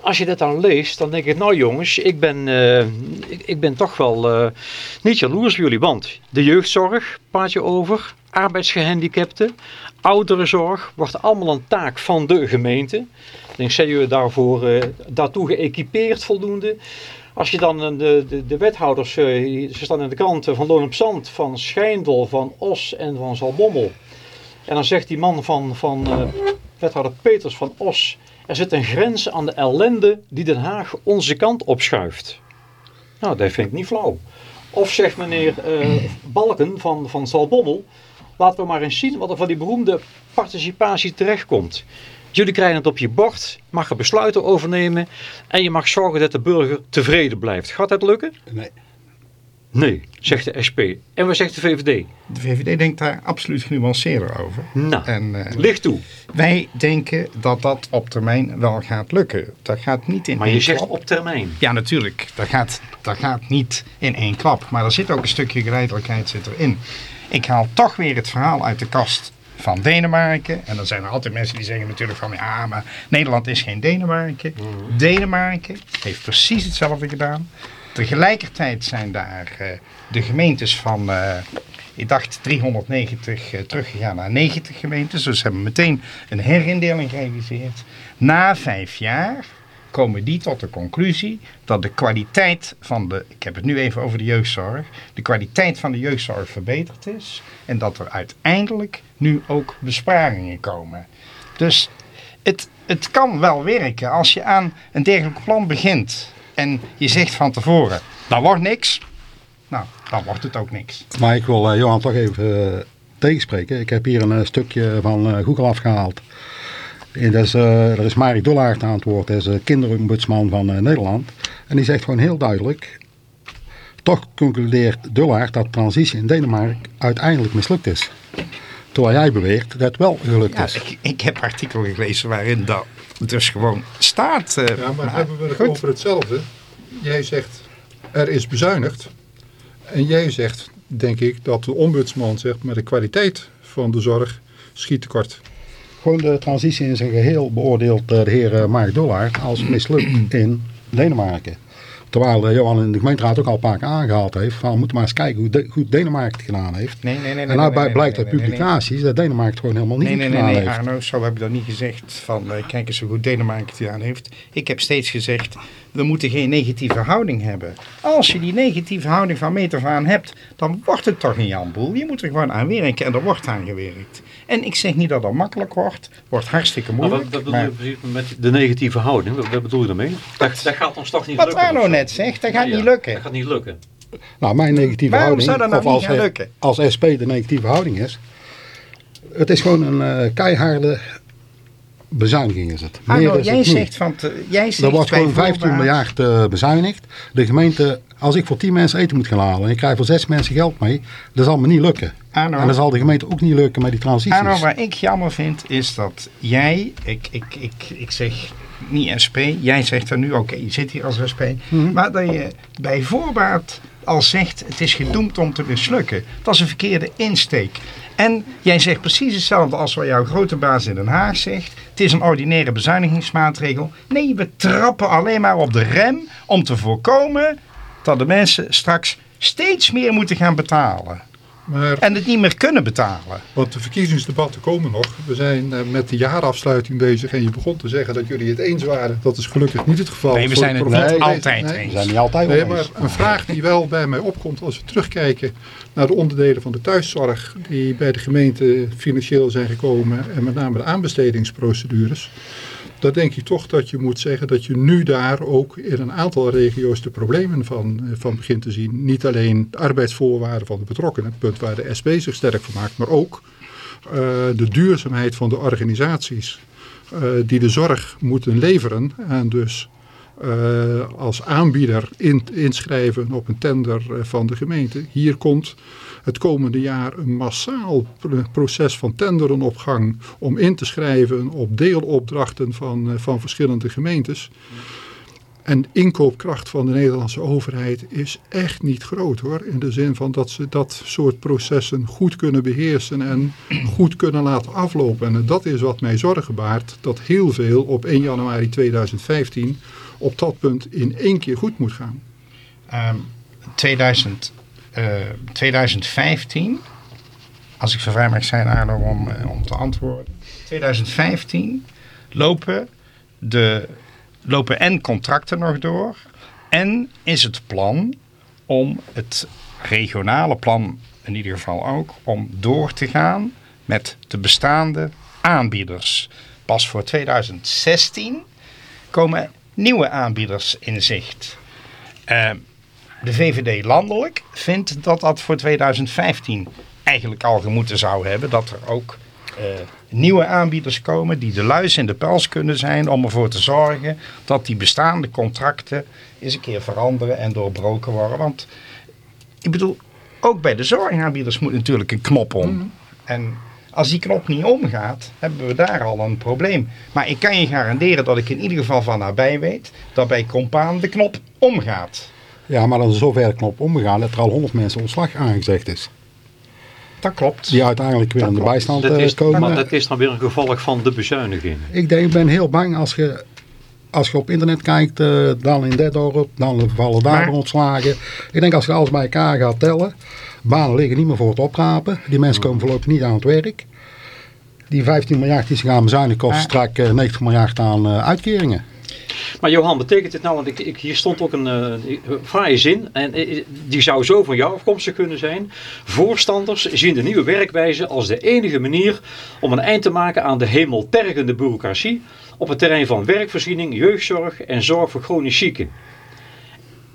Als je dat dan leest, dan denk ik, nou jongens, ik ben, uh, ik, ben toch wel uh, niet jaloers op jullie. Want de jeugdzorg, praat je over, arbeidsgehandicapten, ouderenzorg, wordt allemaal een taak van de gemeente. Ik denk, zijn jullie daarvoor, daartoe geëquipeerd voldoende? Als je dan de, de, de wethouders, ze staan in de kranten van Loon op Zand, van Schijndel, van Os en van Zalbommel. En dan zegt die man van, van wethouder Peters van Os... Er zit een grens aan de ellende die Den Haag onze kant opschuift. Nou, dat vind ik niet flauw. Of zegt meneer Balken van, van Zalbommel... Laten we maar eens zien wat er van die beroemde participatie terechtkomt. Jullie krijgen het op je bord, mag er besluiten overnemen... en je mag zorgen dat de burger tevreden blijft. Gaat dat lukken? Nee. Nee, zegt de SP. En wat zegt de VVD? De VVD denkt daar absoluut genuanceerder over. Nou, En, uh, eh, licht toe. Wij denken dat dat op termijn wel gaat lukken. Dat gaat niet in Maar één je zegt klap. op termijn. Ja, natuurlijk. Dat gaat, dat gaat niet in één klap. Maar er zit ook een stukje geleidelijkheid zit erin. Ik haal toch weer het verhaal uit de kast van Denemarken. En dan zijn er altijd mensen die zeggen natuurlijk van... ja, maar Nederland is geen Denemarken. Denemarken heeft precies hetzelfde gedaan. Tegelijkertijd zijn daar eh, de gemeentes van... eh, ik dacht 390 eh, teruggegaan naar 90 gemeentes. Dus ze hebben meteen een herindeling gerealiseerd. Na vijf jaar komen die tot de conclusie dat de kwaliteit van de, ik heb het nu even over de jeugdzorg, de kwaliteit van de jeugdzorg verbeterd is en dat er uiteindelijk nu ook besparingen komen. Dus het, het kan wel werken als je aan een dergelijk plan begint en je zegt van tevoren, dat wordt niks, nou, dan wordt het ook niks. Maar ik wil eh, Johan toch even eh, tegenspreken. Ik heb hier een eh, stukje van Google afgehaald. En dat is, eh, er is Marie Dollaert aan het woord. Dat is de kinderombudsman van eh, Nederland. En die zegt gewoon heel duidelijk. Toch concludeert Dollaert dat transitie in Denemarken uiteindelijk mislukt is. Terwijl jij beweert dat het wel gelukt Ja, is. ik, ik heb artikelen gelezen waarin dat dus gewoon staat. eh, Ja, maar maar hebben we het goed. over hetzelfde? Jij zegt, er is bezuinigd. En jij zegt, denk ik, dat de ombudsman zegt, maar de kwaliteit van de zorg schiet tekort. Gewoon de transitie in zijn geheel beoordeelt de heer eh, Mark Dollaert als mislukt <clears throat> in Denemarken. Terwijl eh, Johan in de gemeenteraad ook al een paar keer aangehaald heeft. Van, we moeten maar eens kijken hoe de- goed Denemarken het gedaan heeft. Nee, nee, nee. nee, en nou nee, blijkt nee, uit nee, nee, nee. publicaties dat Denemarken het gewoon helemaal niet Nee, nee, nee, gedaan nee, heeft. Arno, zo heb ik dat niet gezegd. Van, eh, kijk eens hoe goed Denemarken het gedaan heeft. Ik heb steeds gezegd, we moeten geen negatieve houding hebben. Als je die negatieve houding van meet af aan hebt, dan wordt het toch een janboel. Je moet er gewoon aan werken en er wordt aan gewerkt. En ik zeg niet dat het makkelijk wordt. wordt hartstikke Maar moeilijk. wat, wat bedoel maar je precies met de negatieve houding? Wat, wat bedoel je daarmee? Dat, dat gaat ons toch niet wat lukken? Arno of zo? net zegt, dat gaat Ja, niet lukken. Dat gaat niet lukken. Nou, mijn negatieve Waarom houding, zou dat nou of niet als, gaan eh, lukken? als SP de negatieve houding is, het is gewoon een eh, keiharde bezuiniging is het. Meer Arno, is jij zegt van... te- jij zegt Er wordt gewoon 15 voorbaat- miljard eh, bezuinigd. De gemeente, als ik voor 10 mensen eten moet gaan halen en ik krijg voor 6 mensen geld mee, dat zal me niet lukken. Arno, En dan zal de gemeente ook niet lukken met die transities. Arno, waar ik jammer vind is dat jij, ik, ik, ik, ik zeg niet SP, jij zegt er nu, oké, je zit hier als SP, Mhm. maar dat je bij voorbaat al zegt, het is gedoemd om te mislukken. Dat is een verkeerde insteek. En jij zegt precies hetzelfde als wat jouw grote baas in Den Haag zegt. Het is een ordinaire bezuinigingsmaatregel. Nee, we trappen alleen maar op de rem om te voorkomen dat de mensen straks steeds meer moeten gaan betalen. Maar, En het niet meer kunnen betalen. want de verkiezingsdebatten komen nog. We zijn eh, met de jaarafsluiting bezig en je begon te zeggen dat jullie het eens waren. Dat is gelukkig niet het geval. Nee, we zijn het niet altijd nee. We eens. zijn niet altijd Nee, maar een vraag die wel bij mij opkomt als we terugkijken naar de onderdelen van de thuiszorg die bij de gemeente financieel zijn gekomen en met name de aanbestedingsprocedures. Dan denk ik toch dat je moet zeggen dat je nu daar ook in een aantal regio's de problemen van, eh, van begint te zien. Niet alleen de arbeidsvoorwaarden van de betrokkenen, het punt waar de SP zich sterk van maakt, maar ook eh, de duurzaamheid van de organisaties eh, die de zorg moeten leveren en dus als aanbieder in, inschrijven op een tender van de gemeente. Hier komt het komende jaar een massaal pr- proces van tenderen op gang om in te schrijven op deelopdrachten van, eh, van verschillende gemeentes. En de inkoopkracht van de Nederlandse overheid is echt niet groot hoor. In de zin van dat ze dat soort processen goed kunnen beheersen en goed kunnen laten aflopen. En dat is wat mij zorgen baart. Dat heel veel op 1 januari 2015 op dat punt in één keer goed moet gaan. Ehm, 2000, eh, 2015, als ik zo vrij mag zijn Arno om, eh, om te antwoorden. 2015 lopen, de, lopen en contracten nog door en is het plan om het regionale plan in ieder geval ook om door te gaan met de bestaande aanbieders. Pas voor 2016 komen nieuwe aanbieders in zicht. Ehm, de VVD landelijk vindt dat dat voor 2015 eigenlijk al gemoeten zou hebben. Dat er ook eh, nieuwe aanbieders komen die de luis in de pels kunnen zijn om ervoor te zorgen dat die bestaande contracten eens een keer veranderen en doorbroken worden. Want ik bedoel, ook bij de zorgaanbieders moet natuurlijk een knop om. En als die knop niet omgaat, hebben we daar al een probleem. Maar ik kan je garanderen dat ik in ieder geval van nabij weet dat bij Compaan de knop omgaat. Ja, maar dan is zover de knop omgegaan dat er al 100 mensen ontslag aangezegd is. Dat klopt. Die uiteindelijk weer Dat in de klopt. bijstand Dat eh, is, komen. maar dat is dan weer een gevolg van de bezuinigingen. Ik denk, ik ben heel bang als je, als je op internet kijkt, eh, dan in dit dorp, dan vallen daar Maar- ontslagen. Ik denk als je alles bij elkaar gaat tellen, banen liggen niet meer voor het oprapen. Die mensen komen voorlopig niet aan het werk. Die 15 miljard die ze gaan bezuinigen kost Maar- straks eh, 90 miljard aan eh, uitkeringen. Maar Johan, betekent dit nou, want ik, ik, hier stond ook een eh, fraaie zin, en eh, die zou zo van jou afkomstig kunnen zijn. Voorstanders zien de nieuwe werkwijze als de enige manier om een eind te maken aan de hemeltergende bureaucratie op het terrein van werkvoorziening, jeugdzorg en zorg voor chronisch zieken.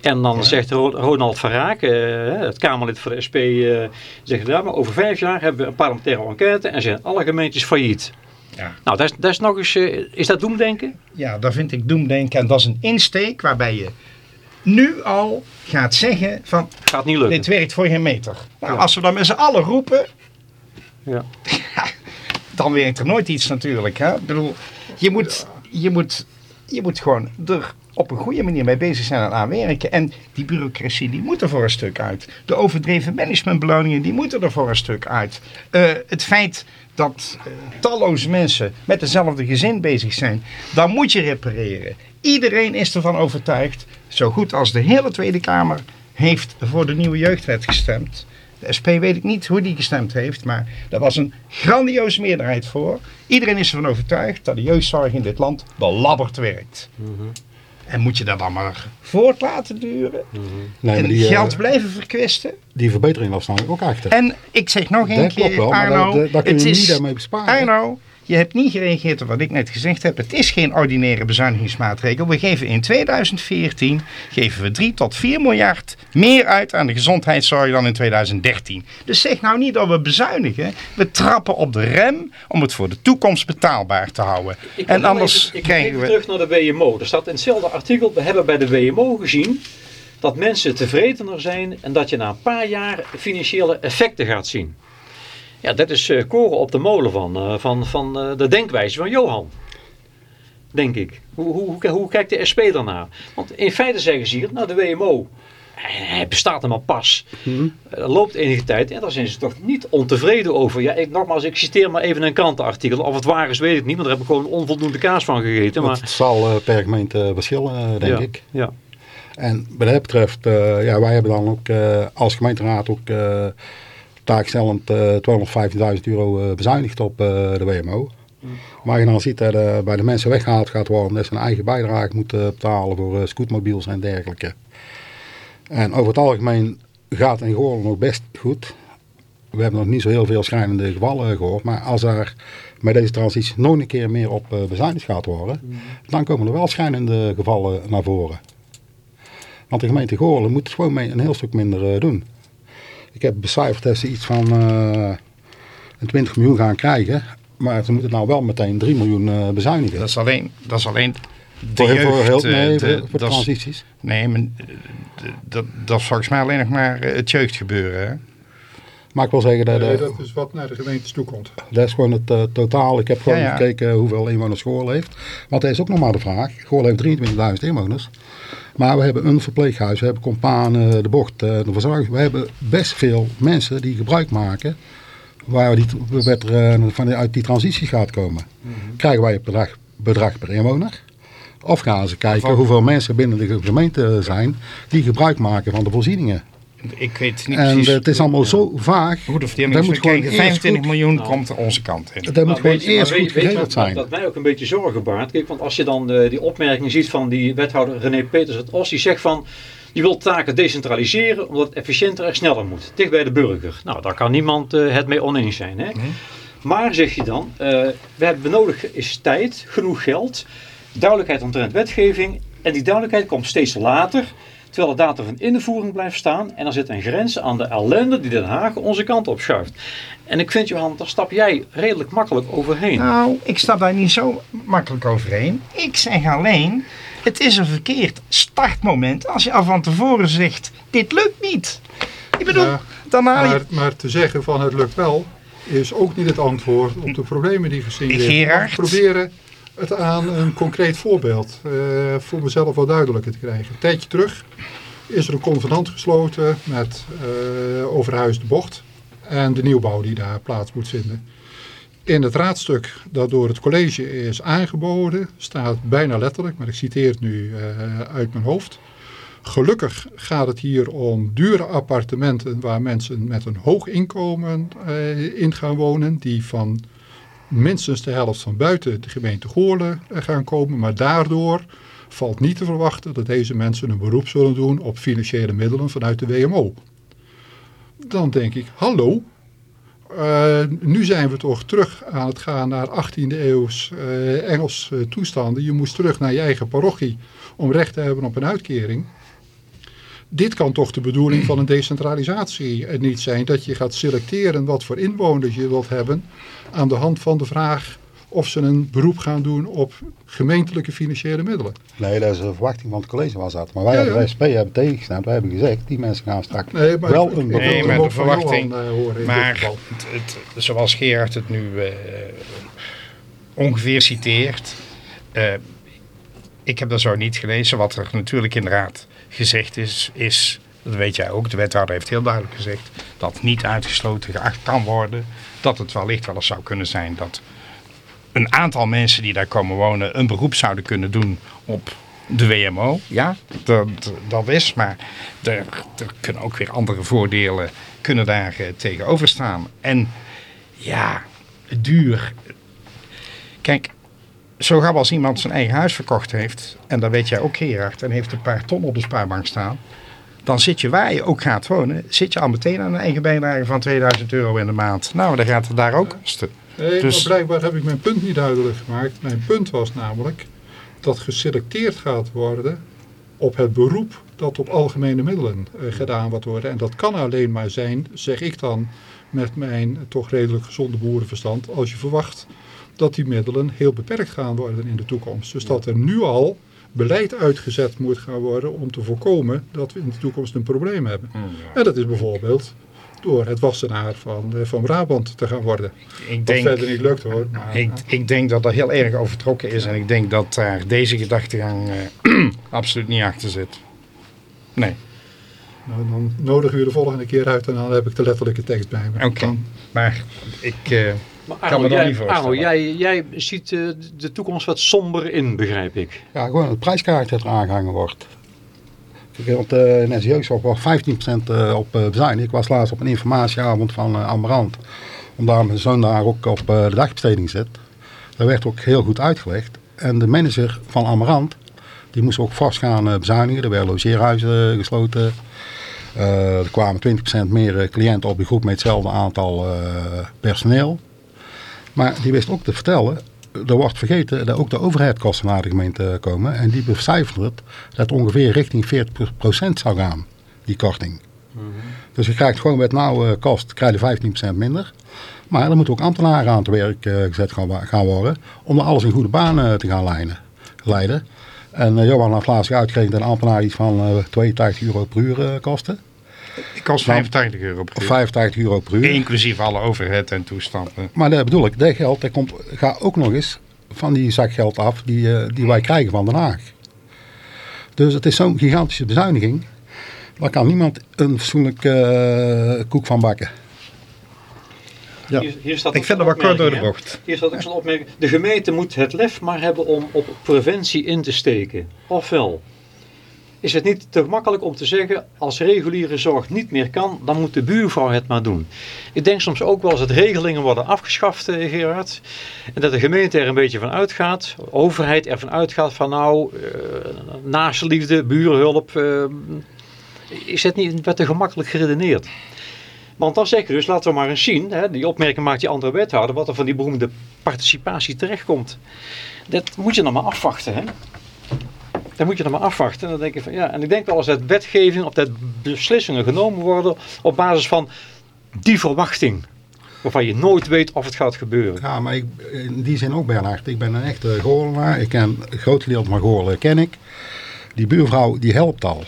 En dan zegt Ro- Ronald van Raak, eh, het Kamerlid voor de SP, eh, zegt ja, maar over vijf jaar hebben we een parlementaire enquête en zijn alle gemeentes failliet. Ja. Nou, dat is, dat is nog eens, eh, is dat doemdenken? Ja, daar vind ik doemdenken. En dat is een insteek waarbij je nu al gaat zeggen van Gaat niet lukken. dit werkt voor geen meter. Nou, als we dan met z'n allen roepen, Ja. dan werkt er nooit iets natuurlijk. Hè? Ik bedoel, je moet, je, moet, je moet gewoon er op een goede manier mee bezig zijn en aan werken. En die bureaucratie die moet er voor een stuk uit. De overdreven managementbeloningen die moeten er voor een stuk uit. Eh, het feit dat eh, talloze mensen met dezelfde gezin bezig zijn, dan moet je repareren. Iedereen is ervan overtuigd, zo goed als de hele Tweede Kamer heeft voor de nieuwe jeugdwet gestemd. De SP weet ik niet hoe die gestemd heeft, maar er was een grandioze meerderheid voor. Iedereen is ervan overtuigd dat de jeugdzorg in dit land belabberd werkt. En moet je dat dan maar voort laten duren? Nee, en die, eh, geld blijven verkwisten? die verbetering was namelijk ook achter. En ik zeg nog een Dat klopt keer, wel, Arno, daar kun het je is, niet daarmee besparen. Arno, je hebt niet gereageerd op wat ik net gezegd heb. Het is geen ordinaire bezuinigingsmaatregel. We geven in 2014 geven we 3 tot 4 miljard meer uit aan de gezondheidszorg dan in 2013. Dus zeg nou niet dat we bezuinigen. We trappen op de rem om het voor de toekomst betaalbaar te houden. Ik en anders even, ik krijgen we... terug naar de WMO. Er staat in hetzelfde artikel, we hebben bij de WMO gezien dat mensen tevredener zijn en dat je na een paar jaar financiële effecten gaat zien. Ja, dat is eh, koren op de molen van, eh, van, van eh, de denkwijze van Johan. Denk ik. Hoe, hoe, hoe, hoe kijkt de SP daarnaar? Want in feite zeggen ze hier, nou de WMO, hij bestaat er maar pas. Eh, loopt enige tijd en daar zijn ze toch niet ontevreden over. Ja, ik, nogmaals, ik citeer maar even een krantenartikel. Of het waar is, weet ik niet, want daar heb ik gewoon onvoldoende kaas van gegeten. Maar, Het zal per gemeente verschillen, denk ja, ik. Ja. En wat dat betreft, ja, wij hebben dan ook als gemeenteraad ook taakstellend uh, 215.000 euro uh, bezuinigd op uh, de WMO. Maar je dan ziet dat uh, bij de mensen weggehaald gaat worden, dat ze een eigen bijdrage moeten betalen voor uh, scootmobiels en dergelijke. En over het algemeen gaat in Goorlen nog best goed. We hebben nog niet zo heel veel schrijnende gevallen gehoord, maar als er met deze transitie nog een keer meer op uh, bezuinigd gaat worden, mm. dan komen er wel schrijnende gevallen naar voren. Want de gemeente Goorlen moet gewoon mee een heel stuk minder doen. Ik heb becijferd dat ze iets van uh, 20 miljoen gaan krijgen. Maar ze moeten nou wel meteen 3 miljoen uh, bezuinigen. Dat is alleen, dat is alleen de voor, jeugd, voor, heel, nee, de, voor, voor transities. Nee, dat, dat is volgens mij alleen nog maar het jeugdgebeuren. Maar ik wil zeggen, dat, Nee, dat, is wat naar de gemeentes toe komt. dat is gewoon het eh, totaal. Ik heb gewoon Ja, ja. gekeken hoeveel inwoners Goorlen heeft. Want dat is ook nog maar de vraag. Goorlen heeft 23.000 inwoners. Maar we hebben een verpleeghuis, we hebben Companen, de bocht, eh, de verzorging. We hebben best veel mensen die gebruik maken waar die, wat er eh, vanuit die transitie gaat komen. Mhm. Krijgen wij het bedrag, bedrag per inwoner? Of gaan ze kijken hoeveel mensen binnen de gemeente zijn die gebruik maken van de voorzieningen? Ik weet niet En precies het is allemaal zo vaag. hoe de verdeling Dat is. We moet gewoon krijgen eerst 25 goed- miljoen Nou. komt onze kant in. Dat moet Maar gewoon je- eerst weet- goed weet wat- zijn. Dat mij ook een beetje zorgen baart. Kijk, want als je dan eh, die opmerking ziet van die wethouder René Peters uit Os, die zegt van je wilt taken decentraliseren omdat het efficiënter en sneller moet. Dicht bij de burger. Nou, daar kan niemand eh, het mee oneens zijn. Hè? Maar zeg je dan, eh, we hebben nodig is tijd, genoeg geld, duidelijkheid omtrent wetgeving en die duidelijkheid komt steeds later. Terwijl er datum van invoering blijft staan en er zit een grens aan de ellende die Den Haag onze kant op schuift. En ik vind Johan, daar stap jij redelijk makkelijk overheen. Nou, ik stap daar niet zo makkelijk overheen. Ik zeg alleen, het is een verkeerd startmoment als je al van tevoren zegt, dit lukt niet. Ik bedoel, Ja, dan haal je... Maar, maar te zeggen van het lukt wel, is ook niet het antwoord op de problemen die gezien worden. Gerard? Proberen het aan een concreet voorbeeld eh, voor mezelf wat duidelijker te krijgen. Een tijdje terug is er een convenant gesloten met eh Overhuis de Bocht en de nieuwbouw die daar plaats moet vinden. In het raadstuk dat door het college is aangeboden staat bijna letterlijk, maar ik citeer het nu eh, uit mijn hoofd. Gelukkig gaat het hier om dure appartementen waar mensen met een hoog inkomen eh, in gaan wonen. Die van minstens de helft van buiten de gemeente Goorlen eh, gaan komen. Maar daardoor valt niet te verwachten dat deze mensen een beroep zullen doen op financiële middelen vanuit de WMO. Dan denk ik, hallo, eh, nu zijn we toch terug aan het gaan naar 18e eeuws eh, Engels toestanden. Je moest terug naar je eigen parochie om recht te hebben op een uitkering. Dit kan toch de bedoeling van een decentralisatie eh, niet zijn. Dat je gaat selecteren wat voor inwoners je wilt hebben aan de hand van de vraag of ze een beroep gaan doen op gemeentelijke financiële middelen. Nee, dat is een verwachting van het college was dat. Maar wij Ja, als ja. SP hebben tegengestemd. Wij hebben gezegd, die mensen gaan straks Nee, maar wel een beroep Nee, maar de verwachting- Johan, eh, horen in Maar het, het- zoals Gerard het nu eh, ongeveer citeert. eh, ik heb dat zo niet gelezen. Wat er natuurlijk inderdaad gezegd is, is, dat weet jij ook, de wethouder heeft heel duidelijk gezegd, dat niet uitgesloten geacht kan worden. Dat het wellicht wel eens zou kunnen zijn dat een aantal mensen die daar komen wonen een beroep zouden kunnen doen op de WMO. Ja, dat, dat is, maar er, er kunnen ook weer andere voordelen kunnen daar eh, tegenover staan. En ja, duur. Kijk, zo gauw als iemand zijn eigen huis verkocht heeft, en dat weet jij ook Gerard, en heeft een paar ton op de spaarbank staan, dan zit je waar je ook gaat wonen, zit je al meteen aan een eigen bijdrage van 2000 euro in de maand. Nou, dan gaat het daar ook kosten. Nee, Dus- maar blijkbaar heb ik mijn punt niet duidelijk gemaakt. Mijn punt was namelijk dat geselecteerd gaat worden op het beroep dat op algemene middelen eh, gedaan wordt worden. En dat kan alleen maar zijn, zeg ik dan met mijn toch redelijk gezonde boerenverstand, als je verwacht dat die middelen heel beperkt gaan worden in de toekomst. Dus dat er nu al beleid uitgezet moet gaan worden om te voorkomen dat we in de toekomst een probleem hebben. En dat is bijvoorbeeld door het wassenaar van, eh, van Brabant te gaan worden. Ik Wat denk, verder niet lukt hoor. Maar, ik, ik denk dat dat heel erg overtrokken is en ik denk dat daar deze gedachtegang eh, <clears throat> absoluut niet achter zit. Nee, nou, dan nodig u de volgende keer uit en dan heb ik de letterlijke tekst bij me. oké. Maar ik... eh, Maar Kan Arno, me jij, niet voorstellen. Arno, jij, jij ziet eh, de toekomst wat somber in, begrijp ik. Ja, gewoon het prijskaartje dat er aangehangen wordt. Kijk, Want uh, in was 15% eh, op uh, bezuiniging. Ik was laatst op een informatieavond van uh, Amarant. Omdat mijn zoon daar ook op uh, de dagbesteding zit. Dat werd ook heel goed uitgelegd. En de manager van Amarant, die moest ook vast gaan uh, bezuinigen. Er werden logeerhuizen gesloten. Uh, er kwamen 20% meer uh, cliënten op de groep met hetzelfde aantal uh, personeel. Maar die wist ook te vertellen, er wordt vergeten dat ook de overheidkosten naar de gemeente komen. En die becijfert het dat ongeveer richting 40% zou gaan, die korting. Mm -hmm. Dus je krijgt gewoon met nauwe kost krijg je 15% minder. Maar er moeten ook ambtenaren aan het werk uh, gezet gaan, gaan, worden om alles in goede banen te gaan leiden. leiden. En uh, Johan heeft laatst uitgerekend dat een ambtenaar iets van uh, 82 euro per uur kostte. Het kost 85 euro per uur. 85 euro per uur. Inclusief alle overhead en toestanden. Maar dat bedoel ik, dat geld dat komt, gaat ook nog eens van die zak geld af die, eh, die wij krijgen van Den Haag. Dus het is zo'n gigantische bezuiniging. Daar kan niemand een fatsoenlijk eh, koek van bakken. Ja. Hier, hier staat Ik vind dat wel kort door de bocht. Hier staat ook zo'n opmerking. De gemeente moet het lef maar hebben om op preventie in te steken. Ofwel, is het niet te gemakkelijk om te zeggen, als reguliere zorg niet meer kan, dan moet de buurvrouw het maar doen. Ik denk soms ook wel eens dat regelingen worden afgeschaft, eh, Gerard. En dat de gemeente er een beetje van uitgaat, de overheid ervan uitgaat van nou, eh naastenliefde, burenhulp, eh, is het niet wat te gemakkelijk geredeneerd. Want dan zeg je dus, laten we maar eens zien, hè, die opmerking maakt die andere wethouder, wat er van die beroemde participatie terechtkomt. Dat moet je dan maar afwachten. Hè? Dat moet je dan maar afwachten. En dan denk ik van ja, en ik denk wel eens dat wetgeving of dat beslissingen genomen worden op basis van die verwachting. Waarvan je nooit weet of het gaat gebeuren. Ja, maar ik, in die zin ook Bernhard. Ik ben een echte Goorlenaar. Ik ken een groot gedeelte van Goorlen ken ik. Die buurvrouw die helpt al.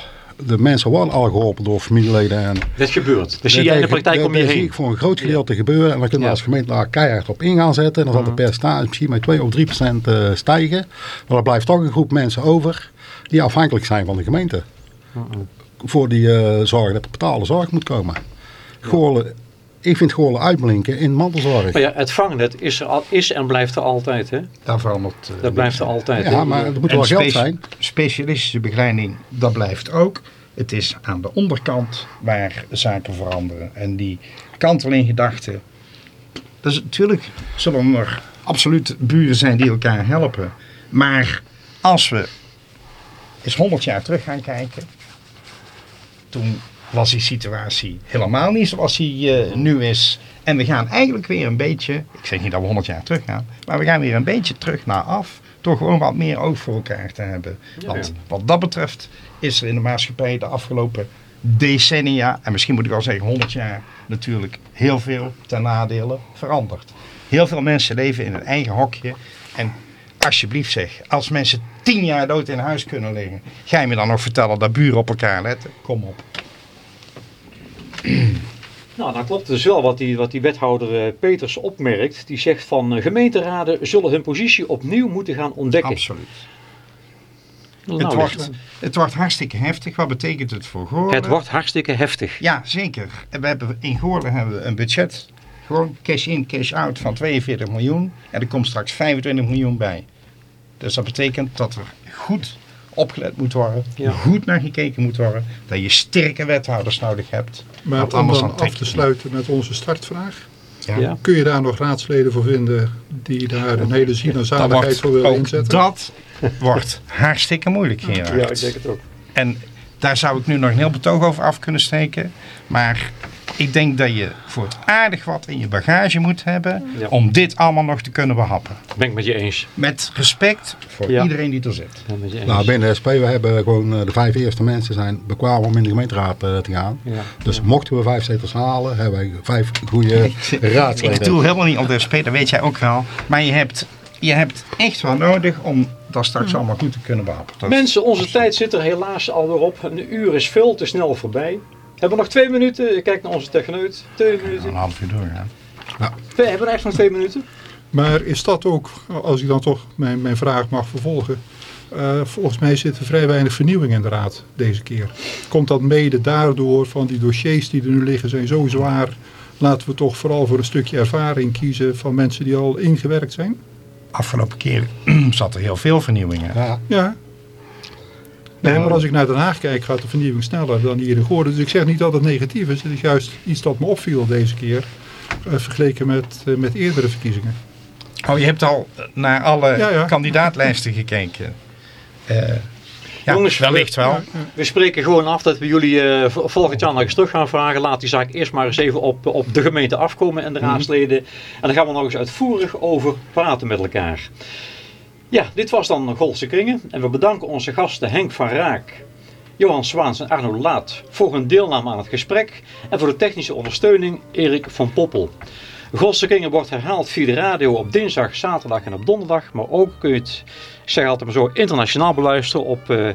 De mensen worden al geholpen door familieleden. En Dat gebeurt. Dat zie jij in de praktijk om je dat zie heen. ik voor een groot gedeelte gebeuren. En dan kunnen we Ja. als gemeente daar keihard op in gaan zetten. En dan zal de percentage misschien met 2 of 3 procent eh, stijgen. Maar er blijft toch een groep mensen over die afhankelijk zijn van de gemeente. Voor die eh, zorg dat er betaalde zorg moet komen. Goorlen, ik vind Goorlen uitblinken in mantelzorg. Maar ja, het vangnet is, er al, is en blijft er altijd. Hè? Daar verandert uh, Dat blijft er altijd. hè? Ja, maar er moet En wel geld zijn. Specialistische begeleiding, dat blijft ook. Het is aan de onderkant waar zaken veranderen. En die kanteling gedachten. Dus natuurlijk zullen er absoluut buren zijn die elkaar helpen. Maar als we eens 100 jaar terug gaan kijken. Toen was die situatie helemaal niet zoals die eh, nu is. En we gaan eigenlijk weer een beetje, ik zeg niet dat we 100 jaar terug gaan, maar we gaan weer een beetje terug naar af. Door gewoon wat meer oog voor elkaar te hebben. Want wat dat betreft is er in de maatschappij de afgelopen decennia, en misschien moet ik wel zeggen 100 jaar, natuurlijk heel veel ten nadele veranderd. Heel veel mensen leven in een eigen hokje. En alsjeblieft zeg, als mensen tien jaar dood in huis kunnen liggen, ga je me dan nog vertellen dat buren op elkaar letten? Kom op. <clears throat> Nou, dan klopt dus wel wat die, wat die wethouder eh, Peters opmerkt. Die zegt van eh, gemeenteraden zullen hun positie opnieuw moeten gaan ontdekken. Absoluut. Nou, het, dus, wordt, het wordt hartstikke heftig. Wat betekent het voor Goorlen? het wordt hartstikke heftig. Ja, zeker. We hebben, in Goorlen hebben we een budget, gewoon cash in, cash out van 42 miljoen. En er komt straks 25 miljoen bij. Dus dat betekent dat er goed opgelet moet worden, Ja. goed naar gekeken moet worden. Dat je sterke wethouders nodig hebt. Maar om anders dan af te sluiten met onze startvraag. Ja. Ja. Kun je daar nog raadsleden voor vinden die daar een hele zin en zaligheid voor willen inzetten? dat wordt hartstikke moeilijk, Gerard. Ja, ik denk het ook. En daar zou ik nu nog een heel betoog over af kunnen steken. Maar ik denk dat je voor het aardig wat in je bagage moet hebben Ja. om dit allemaal nog te kunnen behappen. Ben ik met je eens. Met respect voor Ja. iedereen die er zit. Ben met je eens. Nou, binnen de SP, we hebben gewoon eh, de vijf eerste mensen zijn bekwaam om in de gemeenteraad eh, te gaan. Ja. Dus mochten we vijf zetels halen, hebben wij vijf goede <laughs> Ik raadsleden. doe helemaal niet op de SP, dat weet jij ook wel. Maar je hebt, je hebt echt wel nodig om dat straks allemaal goed te kunnen behappen. Dat Mensen, onze tijd zit er helaas alweer op. Een uur is veel te snel voorbij. We hebben nog twee minuten. Ik kijk naar onze techneut. Twee minuten. een half uur doorgaan. We hebben echt nog twee minuten. Maar is dat ook, als ik dan toch mijn, mijn vraag mag vervolgen. eh, volgens mij zit er vrij weinig vernieuwing in de raad deze keer. Komt dat mede daardoor van die dossiers die er nu liggen zijn zo zwaar. Laten we toch vooral voor een stukje ervaring kiezen van mensen die al ingewerkt zijn? Afgelopen keer <clears throat> zat er heel veel vernieuwingen. Ja, Ja. Nee, maar als ik naar Den Haag kijk, gaat de vernieuwing sneller dan hier in Goorden. Dus ik zeg niet dat het negatief is. Het is juist iets dat me opviel deze keer. eh, vergeleken met, eh, met eerdere verkiezingen. Oh, je hebt al naar alle Ja, ja. kandidaatlijsten gekeken. Eh, ja, Jongens, wellicht wel. Ja, ja. We spreken gewoon af dat we jullie eh, v- volgend jaar nog eens terug gaan vragen. Laat die zaak eerst maar eens even op, op de gemeente afkomen en de raadsleden. En dan gaan we nog eens uitvoerig over praten met elkaar. Ja, dit was dan Golse Kringen. En we bedanken onze gasten Henk van Raak, Johan Zwaans en Arno Laat voor hun deelname aan het gesprek. En voor de technische ondersteuning Erik van Poppel. Golse Kringen wordt herhaald via de radio op dinsdag, zaterdag en op donderdag. Maar ook kun je het, zeg altijd maar zo, internationaal beluisteren op... eh,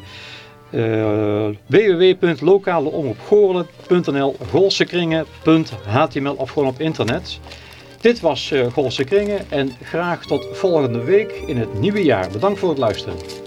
uh, www.lokaleomroepgoorlen.nl golsekringen.html of gewoon op internet. Dit was uh, Golse Kringen en graag tot volgende week in het nieuwe jaar. Bedankt voor het luisteren.